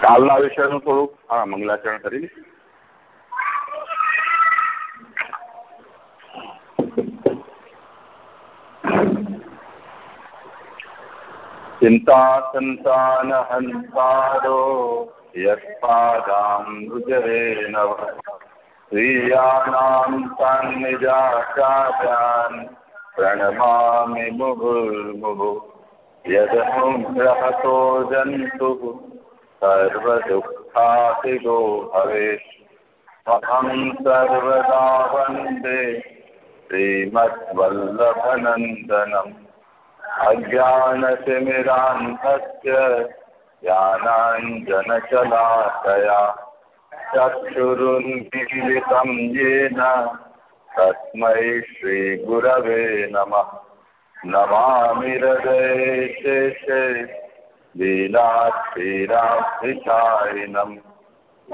કાલના વિષયનું થોડુંક હા મંગલાચરણ કરી લે चिन्तासन्तानहन्तारो यत्पादाम्बुजरे नव स्वीयानां तान्निजाचार्यान् प्रणमामि मुहुर्मुहुः यदनुग्रहतो जन्तुः सर्वदुःखातिगो भवेत् अहं सर्वदा वन्दे श्रीमद्वल्लभनन्दनम् अज्ञानतिमिरान्धस्य ज्ञानाञ्जनशलाकया चक्षुरुन्मीलितं येन तस्मै श्रीगुरवे नमः नमामि हृदये शेषे लीलाक्षीराभिचारिणम्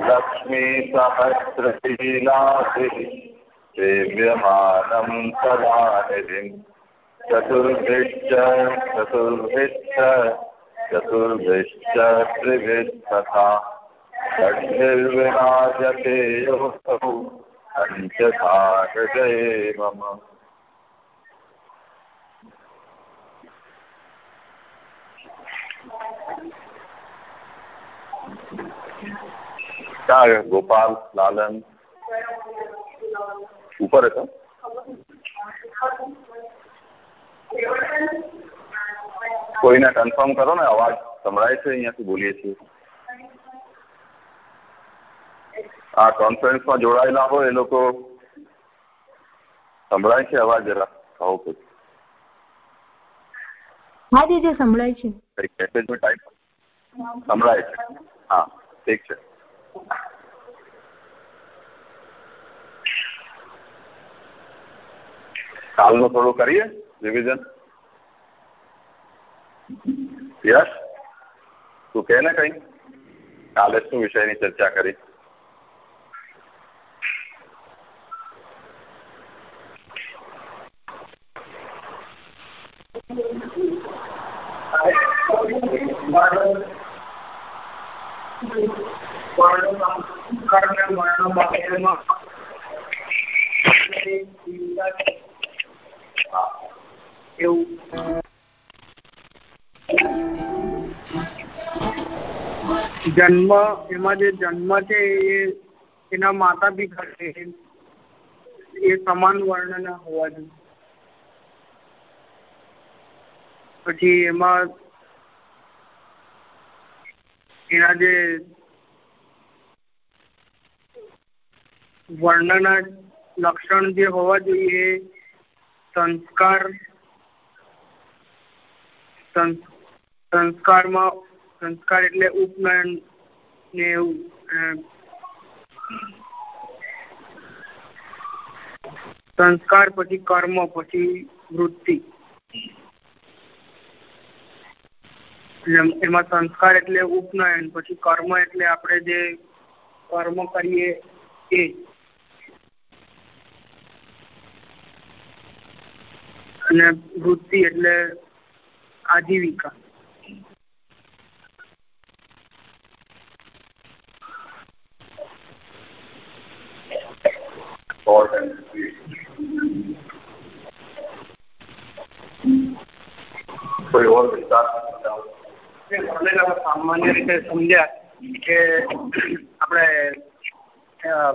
लक्ष्मीसहस्रशीलाभिः सेव्यमानं सदानिधिम् चतुर्भिश्च चतुर्भिश्च चतुर्भिश्च त्रिभिस्तथा षड्भिर्विराजते योः पञ्चधा हृदये मम क्या है गोपाल लालन ऊपर કોઈને કન્ફર્મ કરો ને અવાજ સંભળાય છે અહીંયાથી બોલીએ છીએ. આ કોન્ફરન્સમાં જોડાયેલા હોય એ લોકો સંભળાય છે અવાજ જરા? કહો કે હા દીદી સંભળાય છે. મેસેજમાં ટાઈપ સંભળાય છે. હા ઠીક છે. કાલનું થોડું કરીએ રિવિઝન યસ તું કહે ને કઈ? કાલે શું વિષયની ચર્ચા કરી. જન્મ, એમાં જે જન્મ છે એ, એના માતા પિતા છે. એ સમાન વર્ણના હોવા જોઈએ પછી એમાં એના જે વર્ણના લક્ષણ જે હોવા જોઈએ એ સંસ્કાર સંસ્કારમાં, સંસ્કાર એટલે ઉપનયન ને સંસ્કાર પછી કર્મ, પછી વૃત્તિ. એમાં સંસ્કાર એટલે ઉપનયન, પછી કર્મ એટલે આપણે જે કર્મ કરીએ એ. અને વૃત્તિ એટલે આજીવિકા કોઈ ઓર વિસ્તાર સામાન્ય રીતે સમજ્યા કે આપણે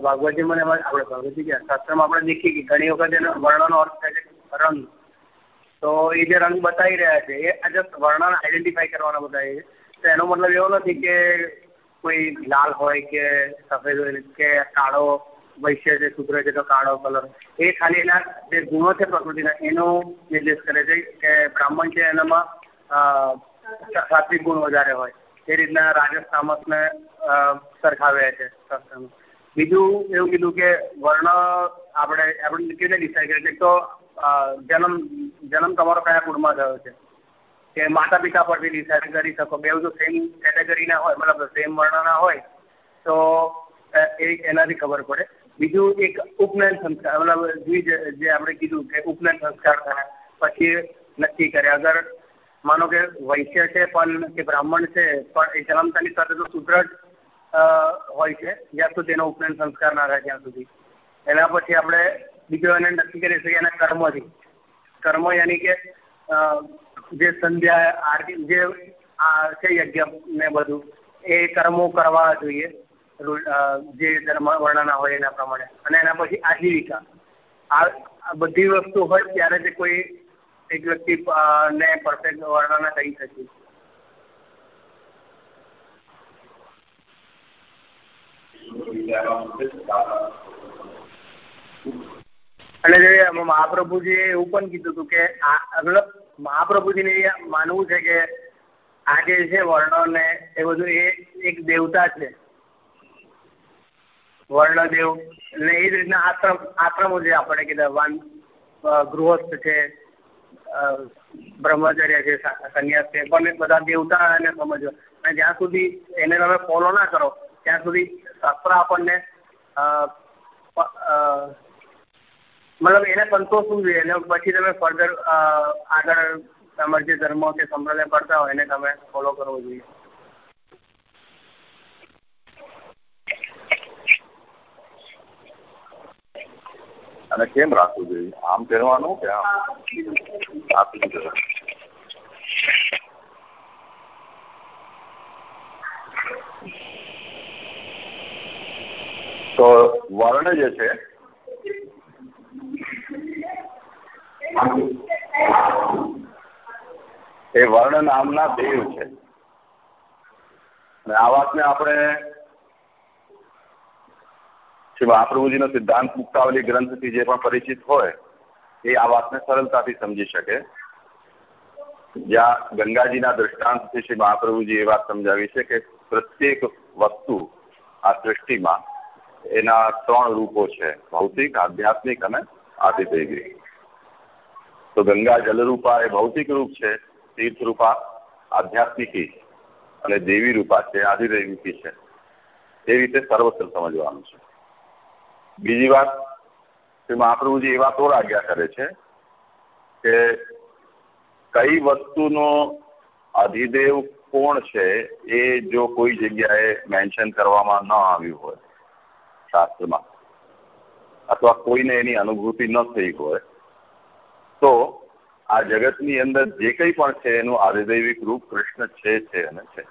ભાગવતીમાં એમાં, આપણે ભાગવતી ગયા શાસ્ત્રમાં આપણે દેખીએ કે ઘણી વખત એનો વર્ણનો અર્થ થાય છે રંગ. તો એ જે રંગ બતાવી રહ્યા છે, એ જસ્ટ વર્ણન આઈડેન્ટિફાઈ કરવાના બતાવીએ છે તો એનો મતલબ એવો નથી કે કોઈ લાલ હોય કે સફેદ હોય કે કાળો વૈશ્ય છે શુદ્ર છે તો કાળો કલર એ ખાલી એના જે ગુણો છે પ્રકૃતિના, એનો નિર્દેશ કરે છે કે બ્રાહ્મણ છે એનામાં સાત્વિક ગુણ વધારે હોય. એ રીતના રાજસ તામસને સરખાવ્યા છે બીજું એવું કીધું કે વર્ણ આપણે આપણે કેવી રીતે ડિસાઈડ કરીએ? તો જન્મ જન્મ તમારો કયા કુળમાં થયો છે? કે માતા પિતા પરથી ડિસાઇડ કરી શકો? બે જો સેમ કેટેગરીના હોય, મતલબ સેમ વર્ણના હોય, તો એ એનાથી ખબર પડે. બીજું એક ઉપનયન સંસ્કાર, મતલબ જે આપણે કીધું કે ઉપનયન સંસ્કાર થાય, પછી નક્કી કરે અગર માનો કે વૈશ્ય છે, પણ કે બ્રાહ્મણ છે, પણ એ જન્મતાની સાથે તો સુદ્રઢ હોય છે, જ્યાં સુધી એનો ઉપનયન સંસ્કાર ના થાય ત્યાં સુધી. એના પછી આપણે બીજો એને નક્કી કરી શકીએ એના કર્મથી. કર્મ યાની કે જે સંધ્યા, આરતી, જે આ છે યજ્ઞ ને બધું, એ કર્મો કરવા જોઈએ જે ધર્મ વર્ણના હોય એના પ્રમાણે. અને એના પછી આજીવિકા. આ બધી વસ્તુ હોય ત્યારે જે કોઈ એક વ્યક્તિ ને પરફેક્ટ વર્ણના કરી શકીએ અને જે મહાપ્રભુજીએ એવું પણ કીધું હતું કે, આ, મતલબ મહાપ્રભુજીને માનવું છે કે, આ જે છે વર્ણો ને એ બધું એ એક દેવતા છે. વર્ણદેવ એટલે એ જ રીતના આશ્રમ, આશ્રમો જે આપણે કીધા, વાન ગૃહસ્થ છે બ્રહ્મચર્ય છે સંન્યાસ છે, પણ બધા દેવતાને સમજો અને જ્યાં સુધી એને તમે ફોલો ના કરો, ત્યાં સુધી શાસ્ત્ર આપણને મતલબ એને સંતોષવું જોઈએ. અને પછી તમે ફર્ધર આગળ તમારે જે ધર્મ કે સંપ્રદાય પડતા હોય એને તમે ફોલો કરવો જોઈએ. અને કેમ રાખવું જોઈએ? આમ પહેરવાનું કે આમ આપી દીધું તો વર્ણ જે છે, એ વર્ણ નામના દેવ છે. અને આ વાતને આપણે શ્રી મહાપ્રભુજીનો સિદ્ધાંત મુક્તાવલી ગ્રંથથી જે પણ પરિચિત હોય, એ આ વાતને સરળતાથી સમજી શકે. જ્યાં ગંગાજીના દ્રષ્ટાંતથી શ્રી મહાપ્રભુજી એ વાત સમજાવી છે કે પ્રત્યેક વસ્તુ આ સૃષ્ટિમાં એના ત્રણ રૂપો છે, ભૌતિક, આધ્યાત્મિક અને આદિદૈવિક તો ગંગા જલરૂપા એ ભૌતિક રૂપ છે, તીર્થરૂપા આધ્યાત્મિકી અને દેવી રૂપા છે, આદિદૈવિકી છે. એ રીતે સર્વત્ર સમજવાનું છે. બીજી વાત કે મહાપ્રભુજી એ વાત ઓર આજ્ઞા કરે છે કે કઈ વસ્તુનો અધિદેવ કોણ છે એ જો કોઈ જગ્યાએ મેન્શન કરવામાં ન આવ્યું હોય શાસ્ત્રમાં, અથવા કોઈને એની અનુભૂતિ ન થઈ હોય, તો આ જગતની અંદર જે કંઈ પણ છે એનું આદિદૈવિક રૂપ કૃષ્ણ છે છે અને છે.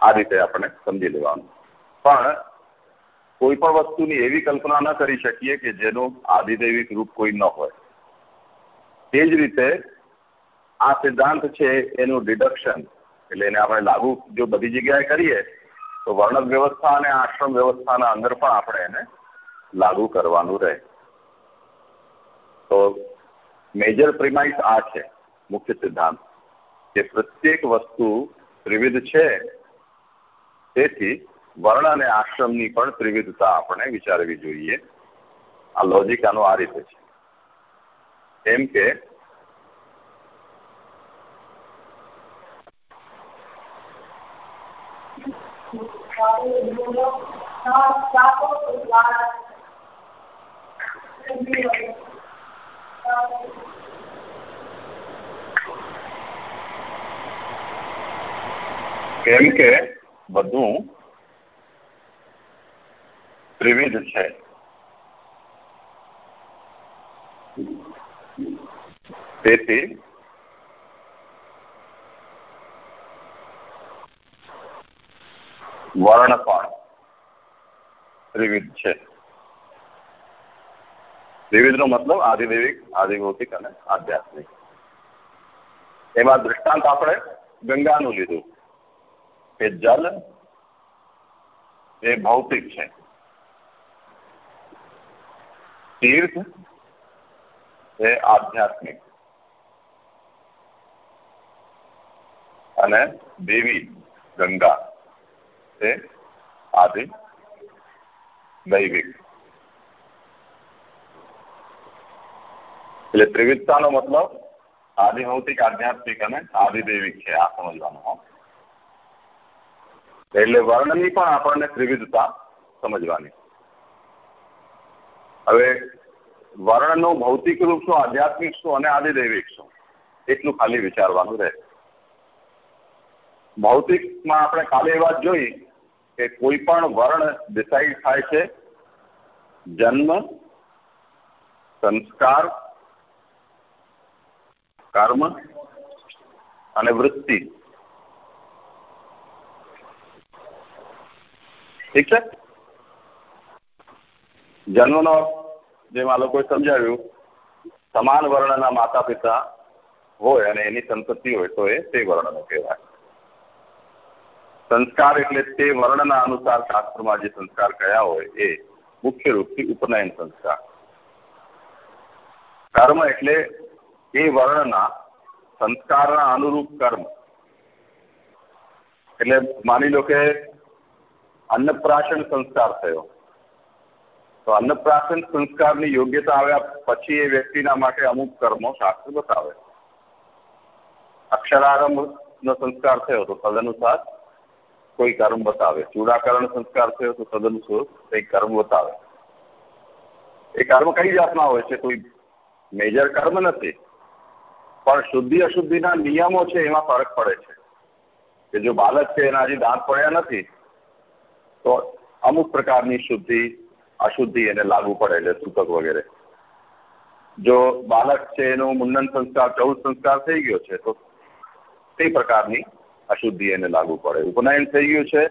આ રીતે આપણે સમજી લેવાનું. પણ કોઈ પણ વસ્તુની એવી કલ્પના ન કરી શકીએ કે જેનું આદિદૈવિક રૂપ કોઈ ન હોય. તે જ રીતે આ સિદ્ધાંત છે એનું ડિડક્શન એટલે એને આપણે લાગુ જો બધી જગ્યાએ કરીએ, તો વર્ણક વ્યવસ્થા અને આશ્રમ વ્યવસ્થાના અંદર પણ આપણે એને લાગુ કરવાનું રહે. તો મેજર પ્રિમાઇસ આ છે, મુખ્ય સિદ્ધાંત, કે પ્રત્યેક વસ્તુ ત્રિવિધ છે. તેથી વર્ણ અને આશ્રમની પણ ત્રિવિધતા આપણે વિચારવી જોઈએ. આ લોજિક આનો આ રીતે છે. એમ કે કેમ કે બધું ત્રિવિધ છે. તેથી વર્ણ પણ ત્રિવિધ છે. ત્રિવિધનો મતલબ આદિદેવિક, આદિભૌતિક અને આધ્યાત્મિક. એમાં દૃષ્ટાંત આપણે ગંગાનું લીધું. કે જલ એ ભૌતિક છે. તીર્થ એ આધ્યાત્મિક અને દેવી ગંગા એ આદિ દૈવિક એટલે ત્રિવિધતાનો મતલબ આદિભૌતિક, આધ્યાત્મિક અને આદિદૈવિક છે, આ સમજવાનું એટલે વર્ણની પણ આપણને ત્રિવિધતા સમજવાની. હવે વર્ણનું ભૌતિક રૂપ શું આધ્યાત્મિક શું અને આદિદૈવિક શું એટલું ખાલી વિચારવાનું રહે. ભૌતિકમાં આપણે કાલે એ વાત જોઈ કે કોઈ પણ વર્ણ ડિસાઈડ થાય છે, જન્મ, સંસ્કાર, કર્મ અને વૃત્તિ. ઠીક છે? જન્મનો જેમ આ લોકોએ સમજાવ્યું, સમાન વર્ણના માતા પિતા હોય અને એની સંપત્તિ હોય તો એ તે વર્ણનો કહેવાય. સંસ્કાર એટલે તે વર્ણના અનુસાર શાસ્ત્રમાં જે સંસ્કાર કયા હોય એ મુખ્ય રૂપથી ઉપનયન સંસ્કાર. કર્મ એટલે એ વર્ણના સંસ્કારના અનુરૂપ કર્મ. એટલે માની લો કે અન્નપ્રાશન સંસ્કાર થયો. તો અન્નપ્રાશન સંસ્કારની યોગ્યતા આવ્યા પછી એ વ્યક્તિના માટે અમુક કર્મો શાસ્ત્ર બતાવે. અક્ષરારંભનો સંસ્કાર થયો તો તદનુસાર કોઈ કર્મ બતાવે. ચૂડાકરણ સંસ્કાર થયો તો તદનુસાર કઈ કર્મ બતાવે. એ કર્મ કઈ જાતના હોય છે? કોઈ મેજર કર્મ નથી. પણ શુદ્ધિ અશુદ્ધિના નિયમો છે, એમાં ફરક પડે છે. કે જો બાળક છે, એના હજી દાંત પડ્યા નથી, તો અમુક પ્રકારની શુદ્ધિ અશુદ્ધિ એને લાગુ પડે એટલે સૂતક વગેરે. જો બાળક છે એનો મુંડન સંસ્કાર, ચૌદ સંસ્કાર થઈ ગયો છે, તો તે પ્રકારની અશુદ્ધિ એને લાગુ પડે. ઉપનયન થઈ ગયું છે,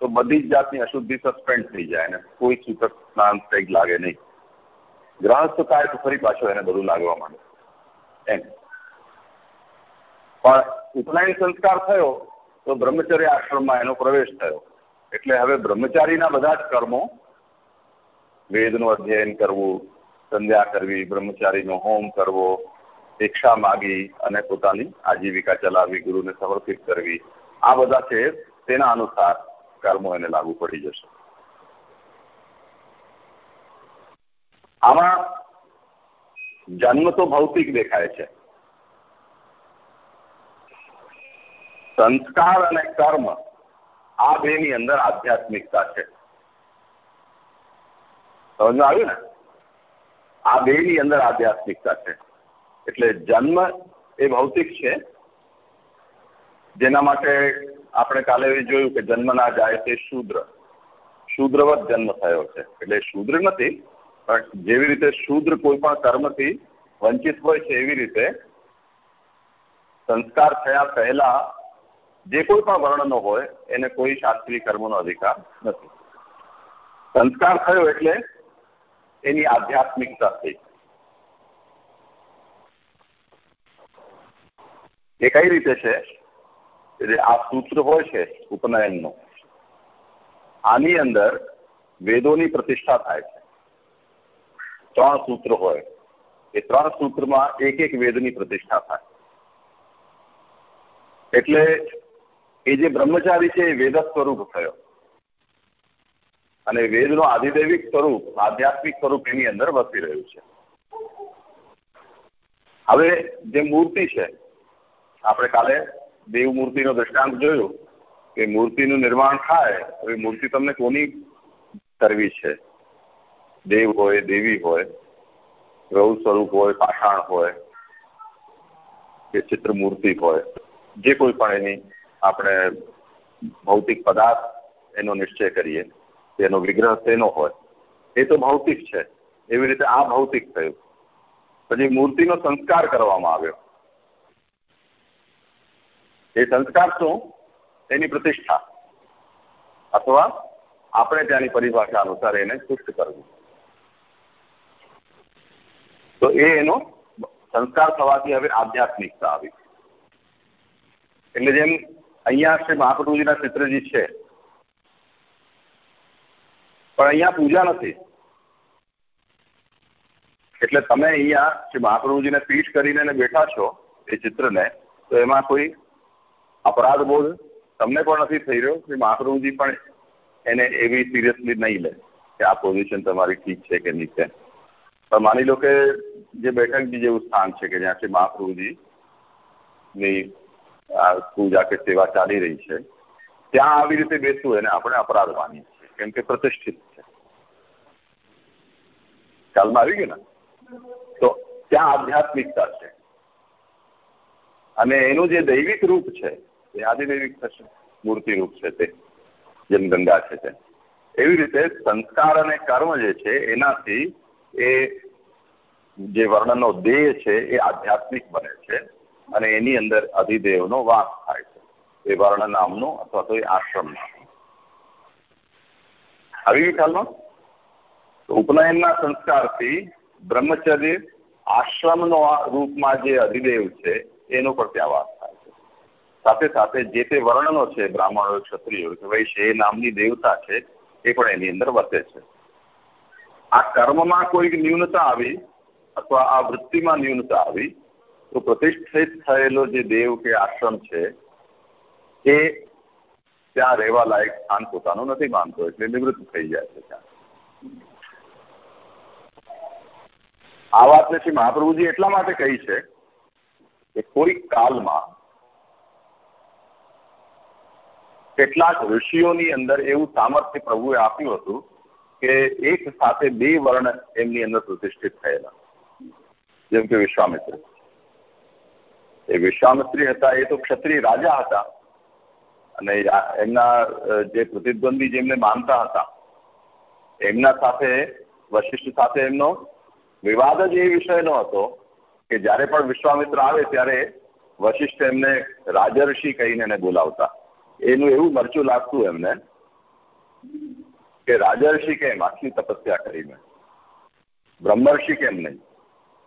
તો બધી જ જાતની અશુદ્ધિ સસ્પેન્ડ થઈ જાય અને કોઈ સૂતક સ્નાન કંઈક લાગે નહીં. ગ્રહસ્થ થાય તો ફરી પાછો એને બધું લાગવા માંડે. એમ. પણ ઉપનયન સંસ્કાર થયો, તો બ્રહ્મચર્ય આશ્રમમાં એનો પ્રવેશ થયો. એટલે હવે બ્રહ્મચારીના બધા જ કર્મો વેદનું અધ્યયન કરવું, સંધ્યા કરવી, બ્રહ્મચારીનો હોમ કરવો શિક્ષા માગી અને પોતાની આજીવિકા ચલાવવી, ગુરુને સમર્પિત કરવી, આ બધા છે તેના અનુસાર કર્મો એને લાગુ પડી જશે. આમાં જન્મ તો ભૌતિક દેખાય છે. સંસ્કાર અને કર્મ આ બે ની અંદર આધ્યાત્મિકતા છે. સમજમાં આવ્યું ને? આ બે ની અંદર આધ્યાત્મિકતા છે. એટલે જન્મ એ ભૌતિક છે. જેના માટે આપણે કાલે જોયું કે જન્મ ના જાય તે શૂદ્ર. શૂદ્રવત જન્મ થયો છે. એટલે શૂદ્ર નથી, પણ જેવી રીતે શૂદ્ર કોઈ પણ કર્મથી વંચિત હોય છે એવી રીતે સંસ્કાર થયા પહેલા જે કોઈ પણ વર્ણનો હોય, એને કોઈ શાસ્ત્રીય કર્મનો અધિકાર નથી. સંસ્કાર થયો એટલે એની આધ્યાત્મિકતા થઈ. એ કઈ રીતે છે? એટલે આ સૂત્ર હોય છે ઉપનયનનો. આની અંદર વેદોની પ્રતિષ્ઠા થાય છે. ત્રણ સૂત્ર હોય. એ ત્રણ સૂત્રમાં એક એક વેદની પ્રતિષ્ઠા થાય. એટલે એ જે બ્રહ્મચારી છે એ વેદ સ્વરૂપ થયો. અને વેદનું આધિદૈવિક સ્વરૂપ, આધ્યાત્મિક સ્વરૂપ એની અંદર વસી રહ્યું છે. હવે જે મૂર્તિ છે, આપણે કાલે દેવ મૂર્તિનો દ્રષ્ટાંત જોયું કે મૂર્તિનું નિર્માણ થાય હવે મૂર્તિ તમને કોની કરવી છે? દેવ હોય, દેવી હોય રૌ સ્વરૂપ હોય, પાષાણ હોય, કે ચિત્ર મૂર્તિ હોય, જે કોઈ પણ એની આપણે ભૌતિક પદાર્થ એનો નિશ્ચય કરીએ. તેનો વિગ્રહ તેનો હોય. એ તો ભૌતિક છે. એવી રીતે આ ભૌતિક થયું. પછી મૂર્તિનો સંસ્કાર કરવામાં આવ્યો. એ સંસ્કાર શું? એની પ્રતિષ્ઠા. અથવા આપણે ત્યાંની પરિભાષા અનુસાર એને પુષ્ટ કરવું. તો એ એનો સંસ્કાર થવાથી હવે આધ્યાત્મિકતા આવી. એટલે જેમ અહીંયા શ્રી મહાપ્રભુજીના ચિત્રજી છે પણ અહીંયા પૂજા નથી. એટલે તમે અહીંયા શ્રી મહાપ્રભુજીને પીઠ કરીને બેઠા છો, એ ચિત્રને, તો એમાં કોઈ અપરાધ બોધ તમને પણ નથી થઈ રહ્યો કે મહાપ્રભુજી પણ એને એવી સિરિયસલી નહીં લે કે આ પોઝિશન તમારી ઠીક છે કે નહીં છે? પણ માની લો કે જે બેઠક જેવું સ્થાન છે કે જ્યાંથી મહાપ્રભુજી ની પૂજા કે સેવા ચાલી રહી છે, ત્યાં આવી રીતે બેસવું એને આપણે અપરાધ માનીએ. કેમ કે પ્રતિષ્ઠિત છે ખ્યાલમાં આવી ગયું ને તો ત્યાં આધ્યાત્મિકતા છે અને એનું જે દૈવિક રૂપ છે એ આદિદૈવિક થશે મૂર્તિ રૂપ છે તે જેમ ગંગા છે તે એવી રીતે સંસ્કાર અને કર્મ જે છે એનાથી એ જે વર્ણનનો દેહ છે એ આધ્યાત્મિક બને છે અને એની અંદર અધિદેવનો વાસ થાય છે એ વર્ણ નામનો અથવા તો એ આશ્રમ નામનો આવી ખ્યાલમાં ઉપનયનના સંસ્કારથી બ્રહ્મચર્ય આશ્રમનો રૂપમાં જે અધિદેવ છે, એનો પણ ત્યાં વાસ થાય છે. સાથે સાથે જે તે વર્ણનો છે, બ્રાહ્મણો, ક્ષત્રિયો કે વૈશ્ય એ નામની દેવતા છે, એ પણ એની અંદર વસે છે. આ કર્મમાં કોઈક ન્યૂનતા આવી અથવા આ વૃત્તિમાં ન્યૂનતા આવી, તો પ્રતિષ્ઠિત થયેલો જે દેવ કે આશ્રમ છે, એ ત્યાં રહેવા લાયક સ્થાન પોતાનું નથી માનતો, એટલે નિવૃત્ત થઈ જાય છે ત્યાં. આ વાતને શ્રી મહાપ્રભુજી એટલા માટે કહી છે કે કોઈ કાલમાં કેટલાક ઋષિઓની અંદર એવું સામર્થ્ય પ્રભુએ આપ્યું હતું કે એક સાથે બે વર્ણ એમની અંદર પ્રતિષ્ઠિત થયેલા. જેમ કે વિશ્વામિત્ર. એ વિશ્વામિત્રી હતા, એ તો ક્ષત્રિય રાજા હતા અને એમના જે પ્રતિદ્વંદી જેમને માનતા હતા, એમના સાથે વશિષ્ઠ સાથે એમનો વિવાદ જ એ વિષયનો હતો કે જ્યારે પણ વિશ્વામિત્ર આવે ત્યારે વશિષ્ઠ એમને રાજર્ષિ કહીને એને બોલાવતા. એનું એવું મરચું લાગતું એમને કે રાજર્ષિ કેમ આટલી તપસ્યા કરીને બ્રહ્મર્ષિ કેમ નહીં?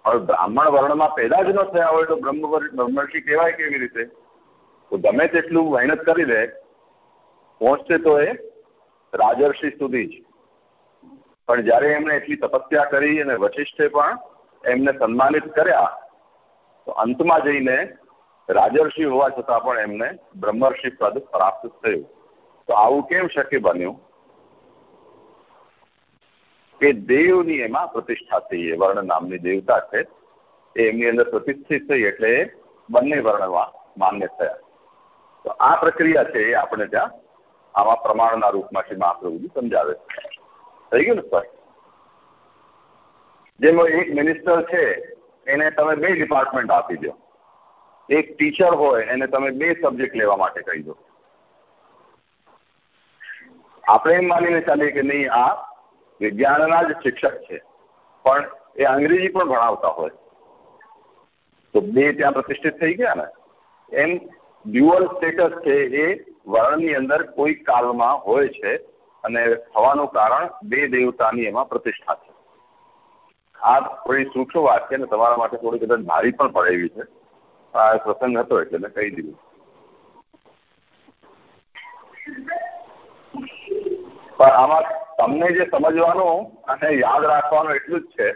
હવે બ્રાહ્મણ વર્ણમાં પેદા જ ન થયા હોય તો બ્રહ્મ, બ્રહ્મર્ષિ કહેવાય કેવી રીતે? તો ગમે તેટલું મહેનત કરી દે પહોંચશે તો એ રાજર્ષિ સુધી જ. પણ જ્યારે એમણે એટલી તપસ્યા કરી અને વશિષ્ઠે પણ એમને સન્માનિત કર્યા, તો અંતમાં જઈને રાજર્ષિ હોવા છતાં પણ એમને બ્રહ્મર્ષિ પદ પ્રાપ્ત થયું. તો આવું કેમ શક્ય બન્યું? કે દેવની એમાં પ્રતિષ્ઠા થઈ વર્ણ નામની દેવતા છે, એ એમની અંદર પ્રતિષ્ઠિત થઈ એટલે બંને વર્ણમાં માન્ય થયા. તો આ પ્રક્રિયા છે એ આપણે ત્યાં આવા પ્રમાણના રૂપમાં શ્રી મહાપ્રભુજી સમજાવે થઈ ગયું ને સર જેમાં એક મિનિસ્ટર છે, એને તમે બે ડિપાર્ટમેન્ટ આપી દો. એક ટીચર હોય, એને તમે બે સબ્જેક્ટ લેવા માટે કહી દો. આપણે એમ માનીને ચાલીએ કે નહીં, આ વિજ્ઞાનના જ શિક્ષક છે. પણ એ અંગ્રેજી પણ ભણાવતા હોય. તો બે ત્યાં પ્રતિષ્ઠિત થઈ ગયા ને. એમ ડ્યુઅલ સ્ટેટસ છે એ વર્ણની અંદર કોઈ કાળમાં હોય છે અને થવાનું કારણ બે દેવતાની એમાં પ્રતિષ્ઠા છે. આ થોડી સૂક્ષ્મ વાત છે ને તમારા માટે થોડી કદાચ ભારી પણ પડે એવી છે. આ પ્રસંગ હતો એટલે કહી દીધું. પણ આમાં તમને જે સમજવાનું અને યાદ રાખવાનું એટલું જ છે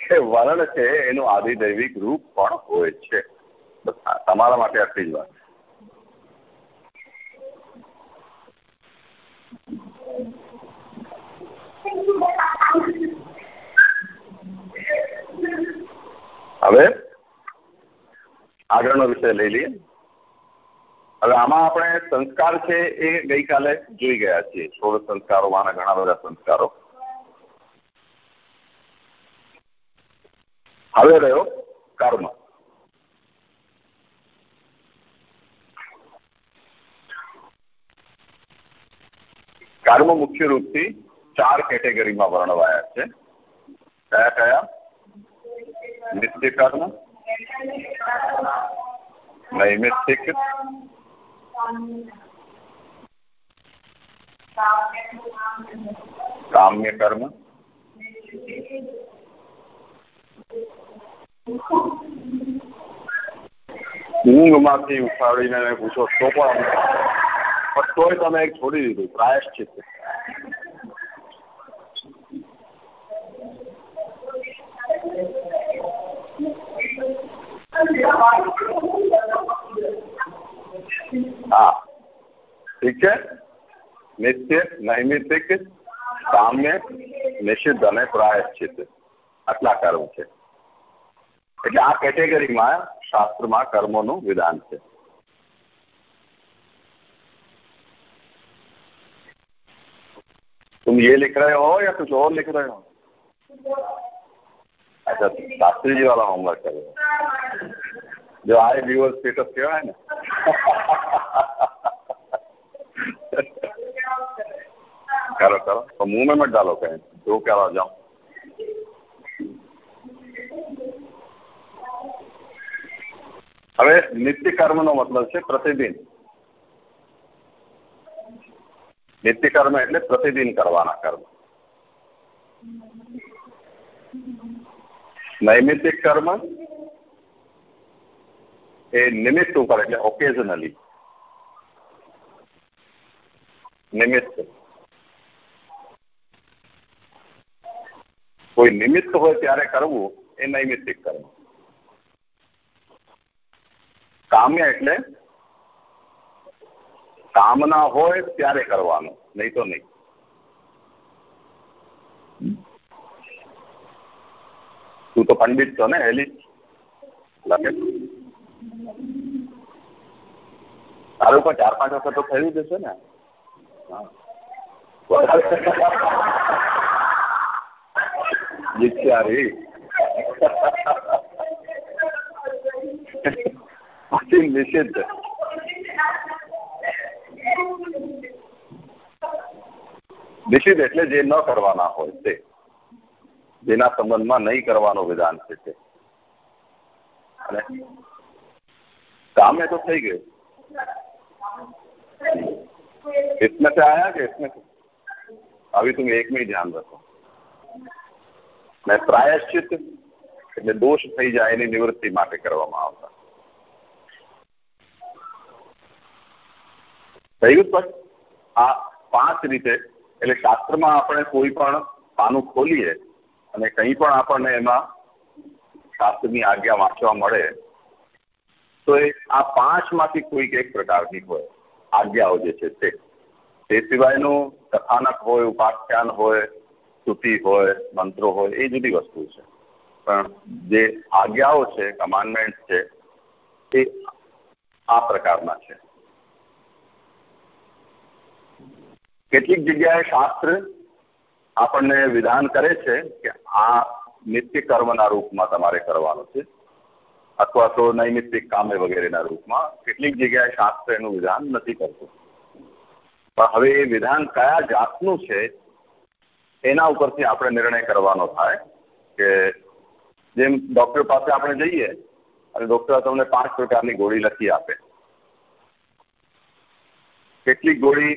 કે વર્ણ છે એનું આદિદૈવિક રૂપ પણ હોય છે. તમારા માટે આટલી જ વાત હવે આગળનો વિષય લઈ લઈએ. હવે આમાં આપણે સંસ્કાર છે એ ગઈકાલે જોઈ ગયા છીએ. સોળ સંસ્કારોમાંના ઘણા બધા સંસ્કારો. હવે રહ્યો કર્મ. કર્મ મુખ્ય રૂપથી ચાર કેટેગરીમાં વર્ણવાયા છે. કયા કયા? નિત્ય કર્મ, નૈમિત્તિક, કામ્ય કર્મ, ઊંઘમાંથી ઉઠાડીને પૂછો તો પણ પણ તોય તમે એક છોડી દીધું પ્રાયશ્ચિત હા. ઠીક છે? નિત્ય નૈમિતિક સામ્ય, નિષિદ્ધ અને પ્રાયશ્ચિત આટલા કર્મ છે. એટલે આ કેટેગરીમાં શાસ્ત્રમાં કર્મોનું વિધાન છે. तुम ये लिख रहे हो या कुछ और लिख रहे हो अच्छा शास्त्री जी वाला होमवर्क कर रहे जो आए व्यूअर स्टेटस क्या है ना करो करो तो मुंह में मत डालो कहीं जो क्या जाओ હવે નિત્ય કર્મનો મતલબ છે પ્રતિદિન નિત્ય કર્મ એટલે પ્રતિદિન કરવાના કર્મ નૈમિત્તિક કર્મ એ નિમિત્ત ઉપર એટલે ઓકેઝનલી નિમિત્ત કોઈ નિમિત્ત હોય ત્યારે કરવું એ નૈમિત્તિક કર્મ કામ્ય એટલે કામના હોય ત્યારે કરવાનું, નહીં તો નહીં. તું તો પંડિત છો ને, હેલી? લખે તારું પણ ચાર પાંચ વખત તો થયું જશે ને. બિચારી પછી નિષિદ્ધ. નિષિદ્ધ એટલે જે ન કરવાના હોય તે જેના સંબંધમાં નહીં કરવાનું વિધાન છે તે અને કામે તો થઈ ગયું इसमें से आया कि इसमें से अभी तुम एक में ही ध्यान रखो मैं प्रायश्चित એટલે દોષ થઈ જાય એની નિવૃત્તિ માટે કરવામાં આવતા થઈ ગયું પણ આ પાંચ રીતે એટલે શાસ્ત્રમાં આપણે કોઈ પણ પાનું ખોલીએ અને કંઈ પણ આપણને એમાં શાસ્ત્રની આજ્ઞા વાંચવા મળે, તો એ આ પાંચમાંથી કોઈક એક પ્રકારની હોય, આજ્ઞાઓ જે છે તે. તે સિવાયનું કથાનક હોય, ઉપાખ્યાન હોય, સ્તુતિ હોય, મંત્રો હોય, એ જુદી વસ્તુ છે. પણ જે આજ્ઞાઓ છે, કમાન્ડમેન્ટ છે, એ આ પ્રકારના છે. કેટલીક જગ્યાએ શાસ્ત્ર આપણને વિધાન કરે છે કે આ નિત્ય કર્મના રૂપમાં તમારે કરવાનું છે, અથવા તો નૈમિત્તિક કામે વગેરેના રૂપમાં કેટલીક જગ્યાએ શાસ્ત્ર એનું વિધાન નથી કરતું. પણ હવે એ વિધાન કયા જાતનું છે, એના ઉપરથી આપણે નિર્ણય કરવાનો થાય કે જેમ ડૉક્ટર પાસે આપણે જઈએ અને ડૉક્ટર તમને પાંચ પ્રકારની ગોળી લખી આપે. કેટલીક ગોળી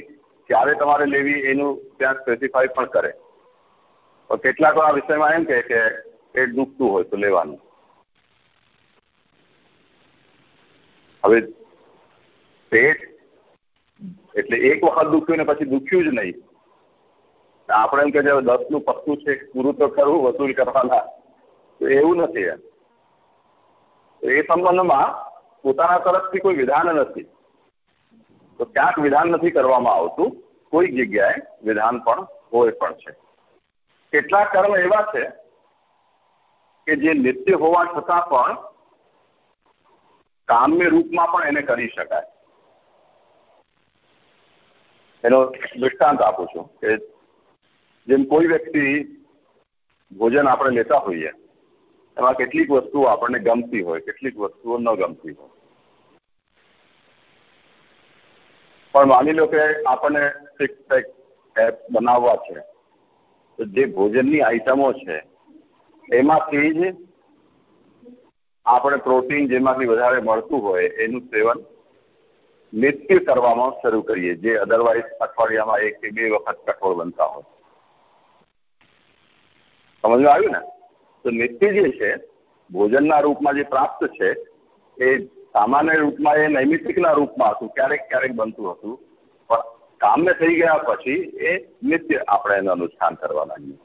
ક્યારે તમારે લેવી એનું ત્યાં સ્પેસિફાઈ પણ કરે. પણ કેટલાક આ વિષયમાં એમ કહે કે પેટ દુખતું હોય તો લેવાનું. હવે પેટ એટલે એક વખત દુખ્યું ને પછી દુખ્યું જ નહીં. આપણે એમ કે દસનું પત્તું છે, પૂરું તો કરવું, વસૂલ કરવાના. તો એવું નથી એમ. એ સંબંધમાં પોતાના તરફથી કોઈ વિધાન નથી. તો ક્યાંક વિધાન નથી કરવામાં આવતું, કોઈ જગ્યાએ વિધાન પણ હોય પણ છે. કેટલાક કર્મ એવા છે કે જે નિત્ય હોવા છતાં પણ કામ્ય રૂપમાં પણ એને કરી શકાય. એનો દૃષ્ટાંત આપું છું કે જેમ કોઈ વ્યક્તિ ભોજન આપણે લેતા હોઈએ, એમાં કેટલીક વસ્તુઓ આપણને ગમતી હોય, કેટલીક વસ્તુઓ ન ગમતી હોય. પણ માની લો કે આપણને સિક્સ પેક એપ બનાવવા છે, તો જે ભોજનની આઈટમો છે, એમાંથી જ આપણે પ્રોટીન જેમાંથી વધારે મળતું હોય એનું સેવન નિત્ય કરવામાં શરૂ કરીએ, જે અદરવાઇઝ અઠવાડિયામાં એક કે બે વખત કઠોળ બનતા હોય. સમજમાં આવ્યું ને? તો નિત્ય જે છે, ભોજનના રૂપમાં જે પ્રાપ્ત છે, એ સામાન્ય રૂપમાં એ નૈમિત્તિકના રૂપમાં હતું, ક્યારેક ક્યારેક બનતું હતું. પણ કામને થઈ ગયા પછી એ નિત્ય આપણે એનું અનુષ્ઠાન કરવા લાગીએ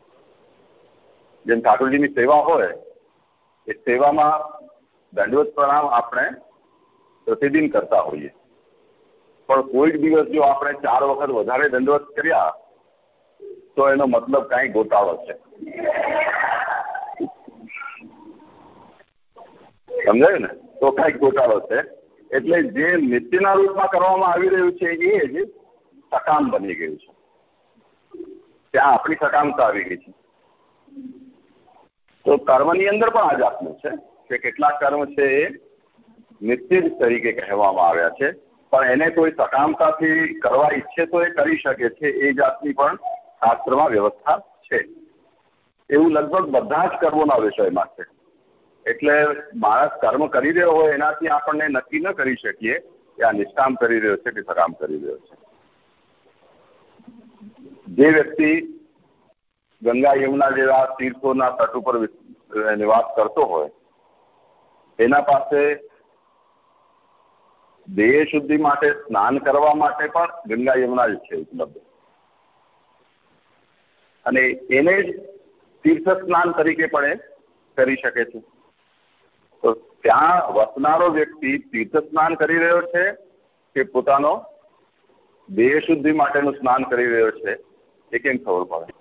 જેમ ઠાકોરજીની સેવા હોય, એ સેવામાં દંડવત પ્રણામ આપણે પ્રતિદિન કરતા હોઈએ. પણ કોઈક દિવસ જો આપણે ચાર વખત વધારે દંડવત કર્યા, તો એનો મતલબ કાંઈ ગોટાળો છે. સમજાયું ને? તો કંઈક ગોટાળો છે. એટલે જે નિત્યના રૂપમાં કરવામાં આવી રહ્યું છે એ જ સકામ બની ગયું છે. ત્યાં આપણી સકામતા આવી ગઈ છે. તો કર્મની અંદર પણ આ જાતનું છે કે કેટલાક કર્મ છે એ નિત્ય તરીકે કહેવામાં આવ્યા છે. પણ એને કોઈ સકામતાથી કરવા ઈચ્છે તો એ કરી શકે છે. એ જાતની પણ શાસ્ત્રમાં વ્યવસ્થા છે. એવું લગભગ બધા જ કર્મોના વિષયમાં છે. એટલે માણસ કર્મ કરી રહ્યો હોય, એનાથી આપણને નક્કી ન કરી શકીએ કે આ નિષ્કામ કરી રહ્યો છે કે સકામ કરી રહ્યો છે. જે વ્યક્તિ ગંગા યમુના જેવા તીર્થોના તટ ઉપર નિવાસ કરતો હોય, એના પાસે દેહ શુદ્ધિ માટે સ્નાન કરવા માટે પણ ગંગા યમુના જ છે ઉપલબ્ધ. અને એને જ તીર્થ સ્નાન તરીકે પણ કરી શકે છે. ત્યાં વસનારો વ્યક્તિ તીર્થ સ્નાન કરી રહ્યો છે કે પોતાનો દેહ શુદ્ધિ માટેનું સ્નાન કરી રહ્યો છે? એ કેમ ખબર પડે?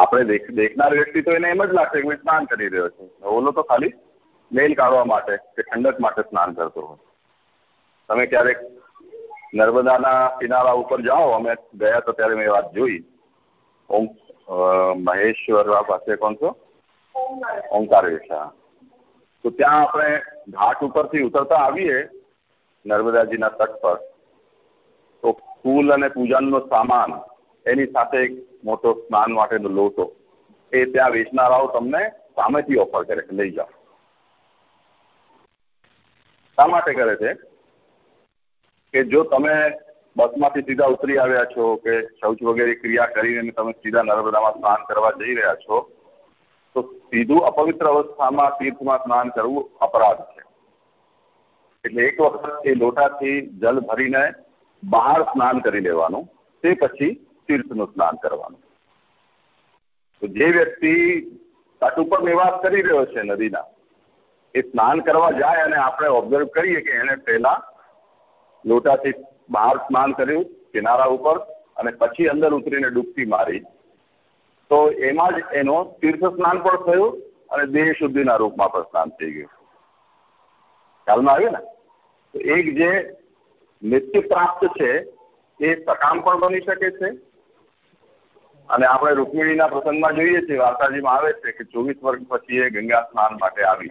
આપણે દેખનાર વ્યક્તિ તો એને એમ જ લાગશે કે સ્નાન કરી રહ્યો છે. ઓલો તો ખાલી મેલ કાઢવા માટે કે ઠંડક માટે સ્નાન કરતો હોય. તમે ક્યારેક નર્મદાના કિનારા ઉપર જાઓ, અમે ગયા તો ત્યારે મેં વાત જોઈ. ઓમ મહેશ્વર પાસે કોણ છો? ઓંકારેશ તો ત્યાં આપણે ઘાટ ઉપરથી ઉતરતા આવીએ, નર્મદાજીના તટ પર. તો ફૂલ અને પૂજનનો સામાન, એની સાથે એક મોટો સ્નાન માટેનો લોટો, એ ત્યાં વેચનારાઓ તમને સામેથી ઓફર કરે છે, લઈ જાઓ. શા માટે કરે છે? કે જો તમે બસમાંથી સીધા ઉતરી આવ્યા છો કે શૌચ વગેરે ક્રિયા કરીને તમે સીધા નર્મદામાં સ્નાન કરવા જઈ રહ્યા છો સીધું અપવિત્ર અવસ્થામાં તીર્થમાં સ્નાન કરવું અપરાધ છે. એટલે એક વખત એ લોટાથી જલ ભરીને બહાર સ્નાન કરી લેવાનું, તે પછી તીર્થનું સ્નાન કરવાનું. તો જે વ્યક્તિ તટ ઉપર નિવાસ કરી રહ્યો છે નદીના, એ સ્નાન કરવા જાય અને આપણે ઓબ્ઝર્વ કરીએ કે એને પહેલા લોટાથી બહાર સ્નાન કર્યું, કિનારા ઉપર, અને પછી અંદર ઉતરીને ડૂબકી મારી તો એમાં જ એનો તીર્થ સ્નાન પણ થયું અને દેહ શુદ્ધિના રૂપમાં પણ સ્નાન થઈ ગયું. ખ્યાલમાં આવ્યું ને? એક જે નિત્ય પ્રાપ્ત છે, એ સકામ પણ બની શકે છે. અને આપણે રૂકમિણીના પ્રસંગમાં જોઈએ છીએ વાર્તાજીમાં આવે છે કે ચોવીસ વર્ષ પછી એ ગંગા સ્નાન માટે આવી.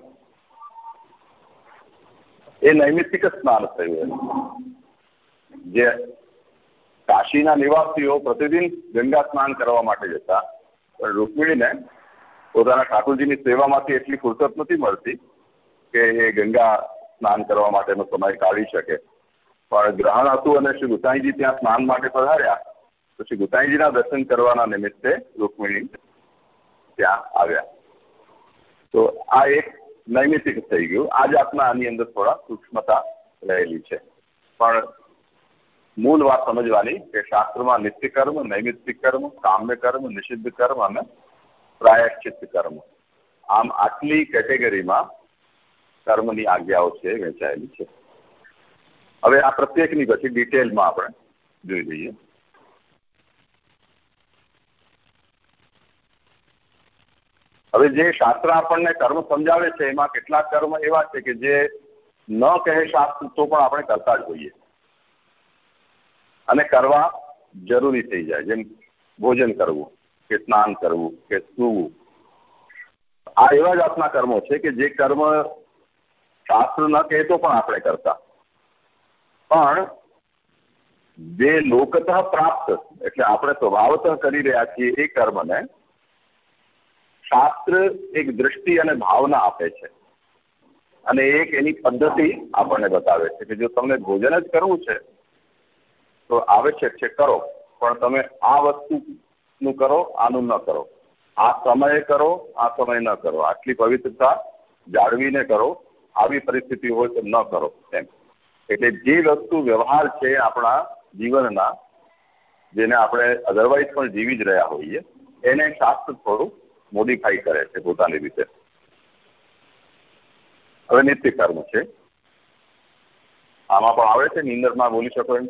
એ નૈમિત્તિક સ્નાન થયું જે કાશીના નિવાસીઓ પ્રતિદિન ગંગા સ્નાન કરવા માટે જતા. પણ રૂકમિણીને પોતાના ઠાકોરજીની સેવામાંથી એટલી ફુરસત નથી મળતી કે એ ગંગા સ્નાન કરવા માટેનો સમય કાઢી શકે. પણ ગ્રહણ હતું અને શ્રી ગુસાઈજી ત્યાં સ્નાન માટે પધાર્યા, તો શ્રી ગુસાઈજીના દર્શન કરવાના નિમિત્તે રૂકમિણી ત્યાં આવ્યા. તો આ એક નૈમિતિક થઈ ગયું. આ જાતના આની અંદર થોડા સૂક્ષ્મતા રહેલી છે. પણ મૂળ વાત સમજવાની કે શાસ્ત્રમાં નિત્ય કર્મ નૈમિત્તિક કર્મ કામ્ય કર્મ નિષિદ્ધ કર્મ અને પ્રાયશ્ચિત કર્મ આમ આટલી કેટેગરીમાં કર્મની આજ્ઞાઓ છે વહેંચાયેલી છે। હવે આ પ્રત્યેકની પછી ડિટેલમાં આપણે જોઈ લઈએ। હવે જે શાસ્ત્ર આપણને કર્મ સમજાવે છે, એમાં કેટલાક કર્મ એવા છે કે જે ન કહે શાસ્ત્ર તો પણ આપણે કરતા જ હોઈએ। અને કરવા જરૂરી થઈ જાય. જેમ ભોજન કરવું, કે સ્નાન કરવું, કે સૂવું. આ એવા જાતના કર્મો છે કે જે કર્મ શાસ્ત્ર ન કહેતો પણ આપણે કરતા. પણ જે લોકતઃ પ્રાપ્ત, એટલે આપણે સ્વભાવતઃ કરી રહ્યા છીએ એ કર્મને શાસ્ત્ર એક દ્રષ્ટિ અને ભાવના આપે છે. અને એક એની પદ્ધતિ આપણને બતાવે છે કે જો તમને ભોજન જ કરવું છે તો આવશ્યક છે, કરો. પણ તમે આ વસ્તુનું કરો, આનું ન કરો. આ સમયે કરો, આ સમય ન કરો. આટલી પવિત્રતા જાળવીને કરો. આવી પરિસ્થિતિ હોય તો ન કરો એમ. એટલે જે વસ્તુ વ્યવહાર છે આપણા જીવનના, જેને આપણે અધરવાઇઝ પણ જીવી જ રહ્યા હોઈએ, એને શાસ્ત્ર થોડું મોડિફાઈ કરે છે પોતાની રીતે. હવે નિત્ય કર્મ છે. આમાં પણ આવે છે, નિંદરમાં બોલી શકો એમ.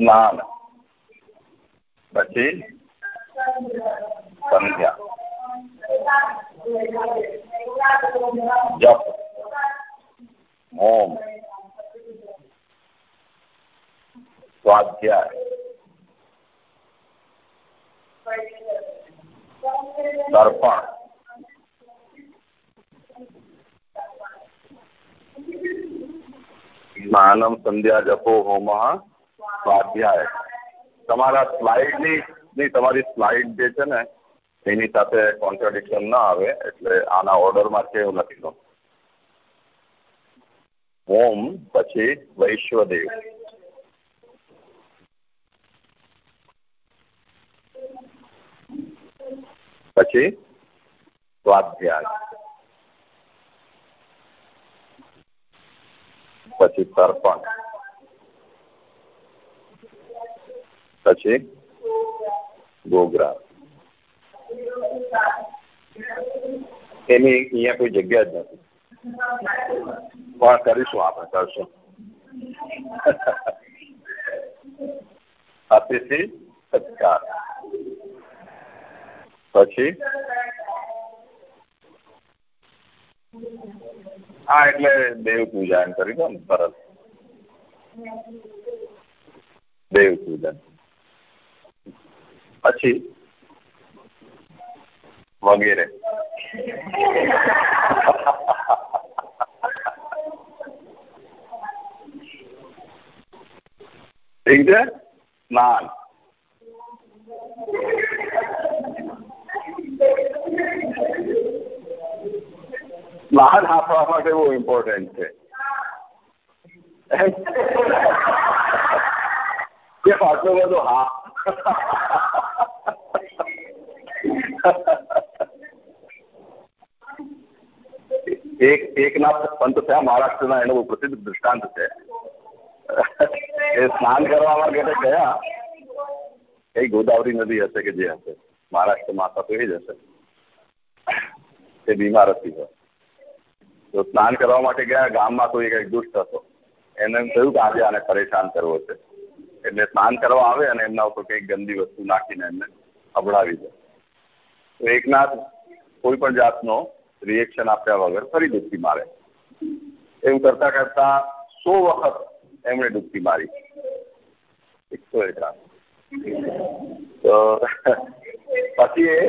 ના ના. પછી? સંધ્યા. જપ. ઓમ. સ્વાધ્યાય. તર્પણ. સ્નાનમ સંધ્યા જપો હોમ સ્વાધ્યાય. તમારા સ્લાઇડની ની તમારી સ્લાઇડ જે છે ને, એની સાથે કોન્ટ્રાડિક્શન ના આવે, એટલે આના ઓર્ડરમાં છે એવું લખી દો ઓમ પછી વૈશ્વદેવ. પછી સ્વાધ્યાય. પછી તર્પણ પછી ગોગરા. એની અહીંયા કોઈ જગ્યા જ નથી. પણ કરીશું આપણે, કરશું. અતિથિ સત્કાર. પછી હા, એટલે દેવ એમ કરી દો ને તરત દેવ પૂજન. પછી વગેરે. ઠીક છે? સ્નાન સ્નાન આપવા માટે બહુ ઇમ્પોર્ટન્ટ છે. કે પાછો બધો હા. એક એકનાથ પંત થયા, મહારાષ્ટ્રના એનો બહુ પ્રસિદ્ધ દૃષ્ટાંત છે. એ સ્નાન કરવા માટે ગયા. કઈ ગોદાવરી નદી હશે કે જે હશે? મહારાષ્ટ્રમાં તો એ જ હશે. એ બીમાર હતી. તો સ્નાન કરવા માટે ગયા, ગામમાં કોઈ એક દુષ્ટ હતો. એને એમ થયું કે આજે આને પરેશાન કરવો છે. એટલે સ્નાન કરવા આવે અને એમના ઉપર કંઈક ગંદી વસ્તુ નાખીને એમને અભડાવી દે. તો એકનાથ કોઈ પણ જાતનો રિએક્શન આપ્યા વગર ફરી ડૂબકી મારે. એવું કરતા કરતા સો વખત એમણે ડૂબકી મારી. એકસો એકાદ તો પછી એ